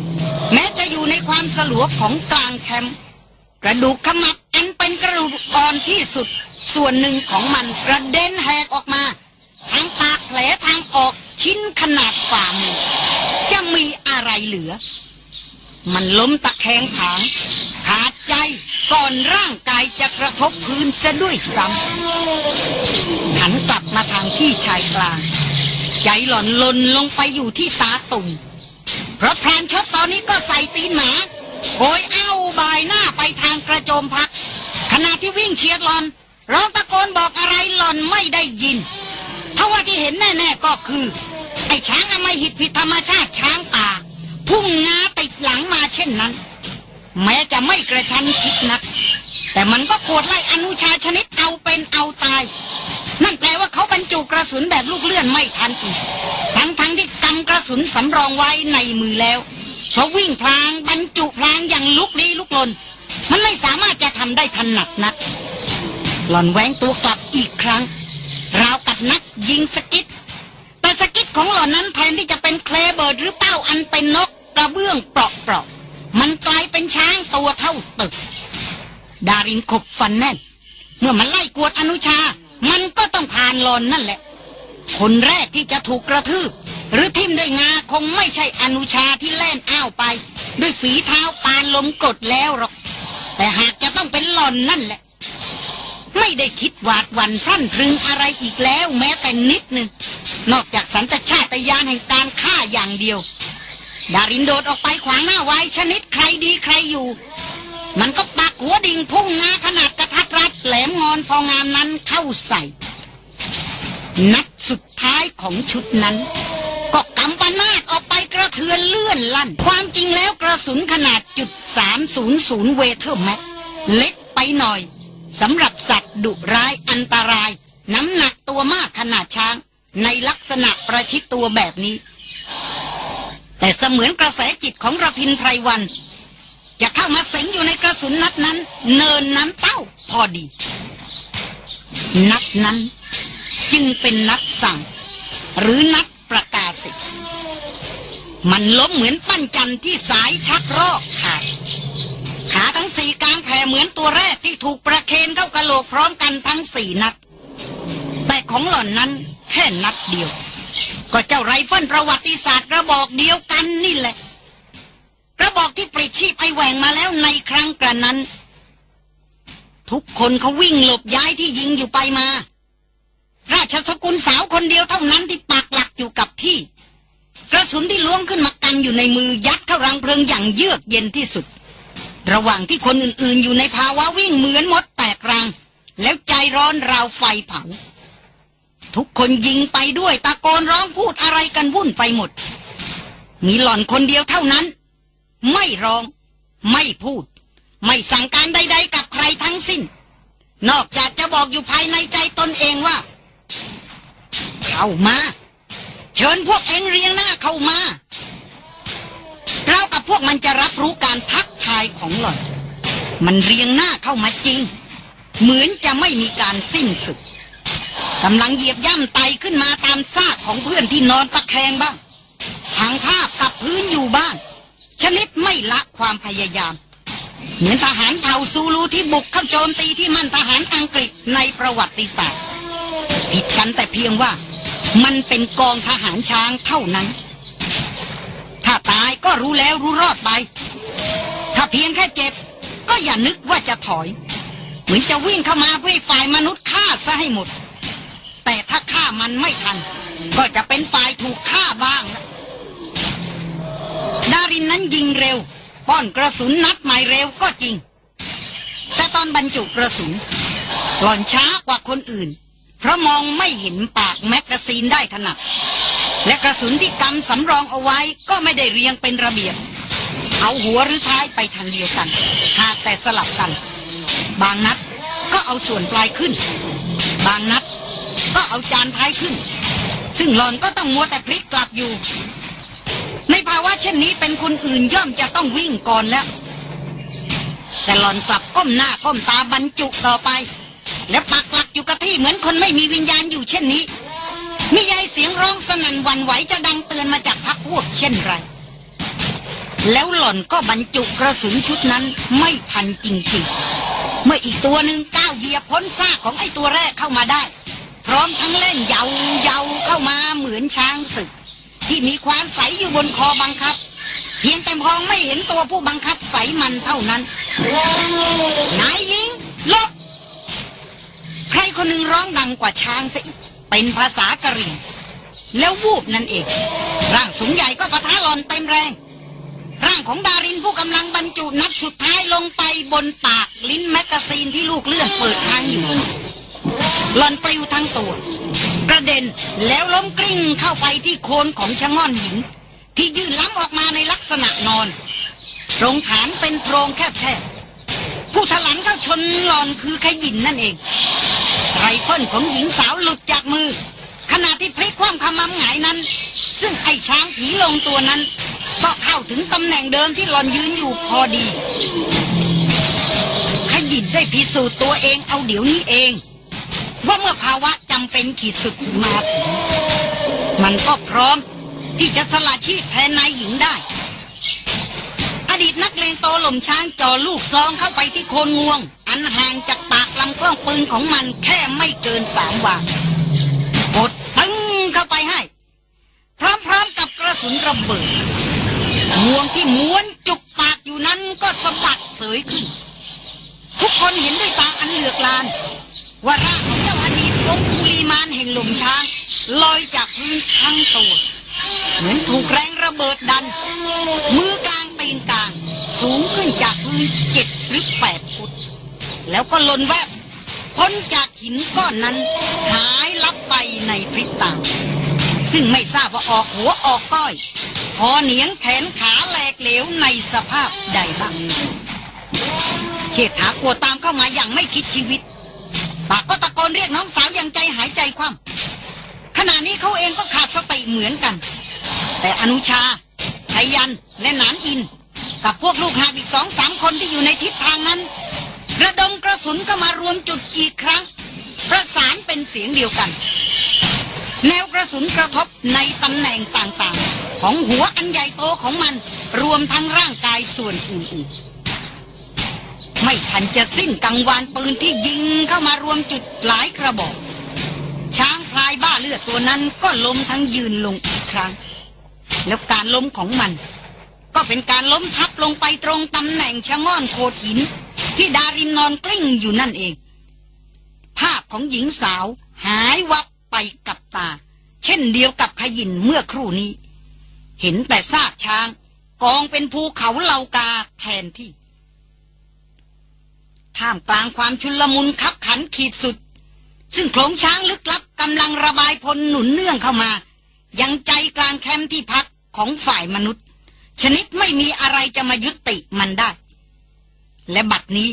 สลัวของกลางแคมป์กระดูกขมับอันเป็นกระดูกอ่อนที่สุด ส่วนหนึ่งของมันกระเด็นแหกออกมาทางปากแผลทางออกชิ้นขนาดฝ่ามือจะมีอะไรเหลือ มันล้มตะแคงผางขาดใจก่อนร่างกายจะกระทบพื้นซะด้วยซ้ำหันกลับมาทางพี่ชายกลาง ใจหล่อนลนลงไปอยู่ที่ตาตุ่มเพราะพรานชดตอนนี้ก็ใส่ตีนหมา โอยเอ้าบายหน้าไปทางกระโจมพัก ขณะที่วิ่งเชียร์หลอนร้องตะโกนบอกอะไรหลอนไม่ได้ยินเท่าว่าที่เห็นแน่ ๆก็คือ ไอ้ช้างอำมหิตผิดธรรมชาติช้างป่า พุ่งงาติดหลังมาเช่นนั้น แม้จะไม่กระชั้นชิดนัก แต่มันก็กวดไล่อนุชาชนิดเอาเป็นเอาตาย นั่นแปลว่าเขาบรรจุกระสุนแบบลูกเลื่อนไม่ทันอีก ทั้งทั้งที่กำกระสุนสำรองไว้ในมือแล้ว เพราวิ่งพลางบรรจุพลางอย่างลุกลี้ลุกลน มันไม่สามารถจะทำได้ถนัดนัก หล่อนแหวงตัวกลับอีกครั้ง ราวกับนักยิงสกิดแต่สกิดของหล่อนนั้นแทนที่จะเป็นเคลเบิร์ดหรือเป้าอันเป็นนกกระเบื้องเปราะๆมันกลายเป็นช้างตัวเท่าตึก ดารินขบฟันแน่น เมื่อมันไล่กวดอนุชา มันก็ต้องผ่านหลอนนั่นแหละ คนแรกที่จะถูกกระทืบ หรือทิ่มด้วยงาคงไม่ใช่อนุชาที่แล่นอ้าวไป ด้วยฝีเท้าปานลมกรดแล้วหรอก แต่หากจะต้องเป็นหลอนนั่นแหละ ไม่ได้คิดหวาดหวั่นพรั่นพรึงอะไรอีกแล้วแม้แต่นิดหนึ่ง นอกจากสันตชาตญาณแห่งการฆ่าอย่างเดียว ดารินโดดออกไปขวางหน้าไว้ชนิดใครดีใครอยู่ มันก็ปักหัวดิ่งพุ่งงาขนาดกะทัดรัดแหลมงอนพองามนั้นเข้าใส่ นัดสุดท้ายของชุดนั้น ก็กัมปนาทออกไปกระเทือนเลื่อนลั่น ความจริงแล้วกระสุนขนาดจุด300 Weather Mag เล็กไปหน่อยสำหรับสัตว์ดุร้ายอันตราย น้ำหนักตัวมากขนาดช้าง ในลักษณะประชิดตัวแบบนี้ แต่เสมือนกระแสจิตของระพินไพรวัน จะเข้ามาสิงอยู่ในกระสุนนัดนั้น เนินน้ำเต้าพอดี นัดนั้น จึงเป็นนัดสั่ง หรือนัด ประกาศสิมันล้มเหมือนปั้นจันที่สายชักรอกขาดขาทั้งสี่กลางแผ่เหมือนตัวแรกที่ถูกประเคนเข้ากระโหลกพร้อมกันทั้งสี่นัด แต่ของหล่อนนั้นแค่นัดเดียว ก็เจ้าไรเฟิลประวัติศาสตร์กระบอกเดียวกันนี่แหละกระบอกที่ปลิดชีพไอแหวงมาแล้วในครั้งกระนั้น ทุกคนเขาวิ่งหลบย้ายที่ยิงอยู่ไปมา ราชสกุลสาวคนเดียวเท่านั้นที่ปักหลักอยู่กับที่ กระสุนที่ล้วงขึ้นมากันอยู่ในมือยัดเข้ารังเพลิงอย่างเยือกเย็นที่สุด ระหว่างที่คนอื่นๆ อยู่ในภาวะวิ่งเหมือนมดแตกรัง แล้วใจร้อนราวไฟเผา ทุกคนยิงไปด้วยตะโกนร้องพูดอะไรกันวุ่นไปหมด มีหล่อนคนเดียวเท่านั้น ไม่ร้อง ไม่พูด ไม่สั่งการใด ๆ กับใครทั้งสิ้น นอกจากจะบอกอยู่ภายในใจตนเองว่า เข้ามา เชิญพวกเองเรียงหน้าเข้ามาเรากับพวกมันจะรับรู้การทักทายของหล่อน มันเรียงหน้าเข้ามาจริง เหมือนจะไม่มีการสิ้นสุดกำลังเหยียบย่ำไตขึ้นมาตามซากของเพื่อนที่นอนตะแคงบ้างทางภาพกับพื้นอยู่บ้าง ชนิดไม่ละความพยายาม เหมือนทหารเผ่าซูลูที่บุกเข้าโจมตีที่มั่นทหารอังกฤษในประวัติศาสตร์ ผิดกันแต่เพียงว่า มันเป็นกองทหารช้างเท่านั้น ถ้าตายก็รู้แล้วรู้รอดไป ถ้าเพียงแค่เจ็บ ก็อย่านึกว่าจะถอย เหมือนจะวิ่งเข้ามาเพื่อฝ่ายมนุษย์ฆ่าซะให้หมด แต่ถ้าฆ่ามันไม่ทัน ก็จะเป็นฝ่ายถูกฆ่าบ้างนะดารินนั้นยิงเร็ว ป้อนกระสุนนัดใหม่เร็วก็จริง แต่ตอนบรรจุกระสุนหล่อนช้ากว่าคนอื่น เพราะมองไม่เห็นปากแมกกาซีนได้ถนัด และกระสุนที่กำสำรองเอาไว้ก็ไม่ได้เรียงเป็นระเบียบ เอาหัวหรือท้ายไปทางเดียวกัน หากแต่สลับกัน บางนัดก็เอาส่วนปลายขึ้น บางนัดก็เอาจานท้ายขึ้น ซึ่งหลอนก็ต้องมัวแต่พลิกกลับอยู่ ในภาวะเช่นนี้เป็นคนอื่นย่อมจะต้องวิ่งก่อนแล้ว แต่หลอนกลับก้มหน้าก้มตาบรรจุต่อไป และปัก อยู่กับที่เหมือนคนไม่มีวิญญาณอยู่เช่นนี้มิยายเสียงร้องสนั่นวันไหวจะดังเตือนมาจากพักพวกเช่นไร แล้วหล่อนก็บรรจุกระสุนชุดนั้นไม่ทันจริงๆ เมื่ออีกตัวหนึ่งก้าวเหยียบพ้นซากของไอ้ตัวแรกเข้ามาได้ พร้อมทั้งเล่นเยาเยาเข้ามาเหมือนช้างศึก ที่มีควานใสอยู่บนคอบังคับ เพียงแต่พองไม่เห็นตัวผู้บังคับใสมันเท่านั้นนายยิงลบ ใครคนหนึ่งร้องดังกว่าช้างซะอีกเป็นภาษากะเหรี่ยงแล้ววูบนั่นเอง ร่างสูงใหญ่ก็ปะทะหล่อนเต็มแรง ร่างของดารินผู้กำลังบรรจุนัดสุดท้ายลงไปบนปากลิ้น magazine ที่ลูกเลื่อนเปิดทางอยู่หล่อนปลิวทั้งตัว กระเด็นแล้วล้มกลิ้งเข้าไปที่โคนของชะง่อนหิน ที่ยื่นล้ำออกมาในลักษณะนอนตรงฐานเป็นโพรงแคบๆผู้ถลันเข้าชนหล่อนคือขยินนั่นเอง ไรเฟิลของหญิงสาวหลุดจากมือ ขณะที่พลิกคว่ำคะมำหงายนั้น ซึ่งไอ้ช้างผีลงตัวนั้น ก็เข้าถึงตำแหน่งเดิมที่หล่อนยืนอยู่พอดีขยินได้พิสูจน์ตัวเองเอาเดี๋ยวนี้เอง ว่าเมื่อภาวะจำเป็นขีดสุดมาถึงมันก็พร้อมที่จะสละชีพแทนนายหญิงได้ ดีตนักเลงโตหล่มช้างจ่อลูกซองเข้าไปที่โคนงวง อันห่างจากปากลำกล้องปืนของมันแค่ไม่เกินสามวากดตึ้งเข้าไปให้ พร้อมๆกับกระสุนระเบิดงวงที่ม้วนจุกปากอยู่นั้นก็สะบัดเสยขึ้น ทุกคนเห็นด้วยตาอันเหลือกลานว่าร่างของเจ้าอดีตองคุลีมานแห่งหล่มช้างลอยจากพื้นทั้งตัวเหมือนถูกแรงระเบิดดัน มือกลางตีนกลาง สูงขึ้นจากพื้นเจ็ดหรือแปดฟุต แล้วก็ลนแวบพ้นจากหินก้อนนั้น หายลับไปในพริบตาซึ่งไม่ทราบว่าออกหัวออกก้อยคอเหนียงแขนขาแหลกเหลวในสภาพใดบ้างเชษฐากลัวตามเข้ามาอย่างไม่คิดชีวิตปากก็ตะโกนเรียกน้องสาวอย่างใจหายใจคว่ำขณะนี้เขาเองก็ขาดสติเหมือนกัน แต่อนุชาไทยันและนานอิน กับพวกลูกหาอีกสองสามคนที่อยู่ในทิศทางนั้น ระดมกระสุนก็มารวมจุดอีกครั้ง ประสานเป็นเสียงเดียวกัน แนวกระสุนกระทบในตำแหน่งต่างๆ ของหัวอันใหญ่โตของมันรวมทั้งร่างกายส่วนอื่นๆ ไม่ทันจะสิ้นกังวานปืนที่ยิงเข้ามารวมจุดหลายกระบอก ช้างพลายบ้าเลือดตัวนั้นก็ล้มทั้งยืนลงอีกครั้ง แล้วการล้มของมัน ก็เป็นการล้มทับลงไปตรงตำแหน่งชะง่อนโคดหิน ที่ดารินนอนกลิ้งอยู่นั่นเอง ภาพของหญิงสาวหายวับไปกับตา เช่นเดียวกับขยินเมื่อครู่นี้ เห็นแต่ซากช้าง กองเป็นภูเขาเหล่ากาแทนที่ ท่ามกลางความชุลมุนคับขันขีดสุด ซึ่งโขลงช้างลึกลับกำลังระบายพลหนุนเนื่องเข้ามา ยังใจกลางแคมป์ที่พักของฝ่ายมนุษย์ ชนิดไม่มีอะไรจะมายุติมันได้ และบัดนี้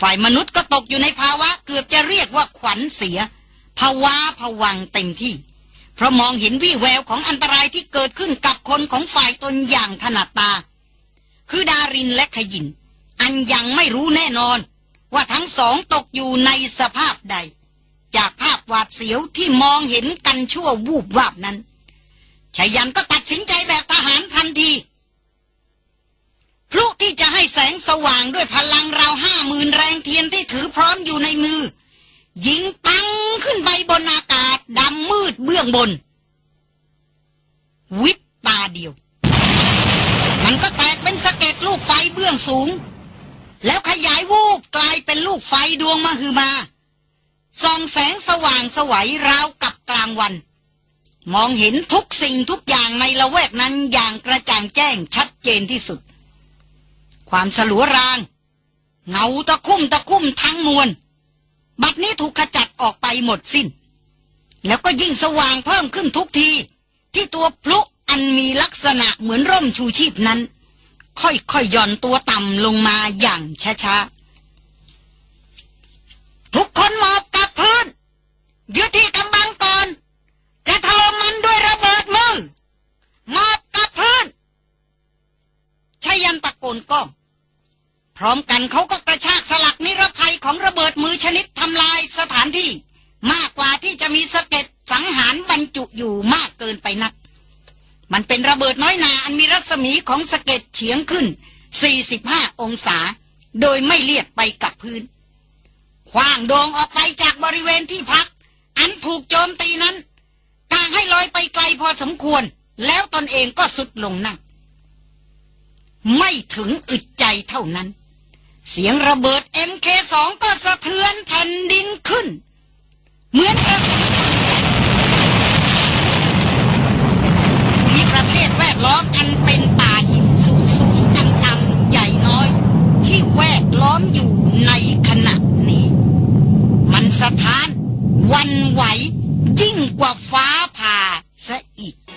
ฝ่ายมนุษย์ก็ตกอยู่ในภาวะ เกือบจะเรียกว่าขวัญเสีย ภาวะผวังเต็มที่ เพราะมองเห็นวี่แววของอันตรายที่เกิดขึ้นกับคนของฝ่ายตนอย่างถนัดตา คือดารินและขยิน อันยังไม่รู้แน่นอน ว่าทั้งสองตกอยู่ในสภาพใด จากภาพหวาดเสียวที่มองเห็นกันชั่ววูบวาบนั้นชายันก็ตัดสินใจแบบทหารทันที พลุที่จะให้แสงสว่างด้วยพลังราวห้าหมื่นแรงเทียนที่ถือพร้อมอยู่ในมือ ยิงปังขึ้นไปบนอากาศดำมืดเบื้องบน วิบตาเดียว มันก็แตกเป็นสะเก็ดลูกไฟเบื้องสูง แล้วขยายวูบกลายเป็นลูกไฟดวงมหึมาส่องแสงสว่างสวัยราวกับกลางวัน มองเห็นทุกสิ่งทุกอย่างในละแวกนั้นอย่างกระจ่างแจ้งชัดเจนที่สุด ความสลัวราง เงาตะคุ่มตะคุ่มทั้งมวล บัดนี้ถูกขจัดออกไปหมดสิ้น แล้วก็ยิ่งสว่างเพิ่มขึ้นทุกที ที่ตัวพลุอันมีลักษณะเหมือนร่มชูชีพนั้น ค่อยๆยย่อนตัวต่ำลงมาอย่างช้าๆ ทุกคนหมอบกับพื้นยึดที่กำบังก่อน จะถล่มมันด้วยระเบิดมือหมอบกับพื้นชายันตะโกนก้อง ร้อมกันเขาก็กระชากสลักนิรภัยของระเบิดมือชนิดทำลายสถานที่ มากกว่าที่จะมีสะเก็ดสังหารบรรจุอยู่มากเกินไปนัก มันเป็นระเบิดน้อยนาอันมีรัศมีของสะเก็ดเฉียงขึ้น 45 องศา โดยไม่เลียดไปกับพื้นคว้างโดงออกไปจากบริเวณที่พัก อันถูกโจมตีนั้นกางให้ลอยไปไกลพอสมควร แล้วตนเองก็สุดลงนั่งไม่ถึงอึดใจเท่านั้น เสียงระเบิด MK2 ก็สะเทือนแผ่นดินขึ้น เหมือนกระสุนปืนมีประเทศแวดล้อมอันเป็นป่าหินสูงสูงต่ำต่ำใหญ่น้อย ที่แวดล้อมอยู่ในขณะนี้ มันสะท้าน วันไหว ยิ่งกว่าฟ้าผ่าซะอีก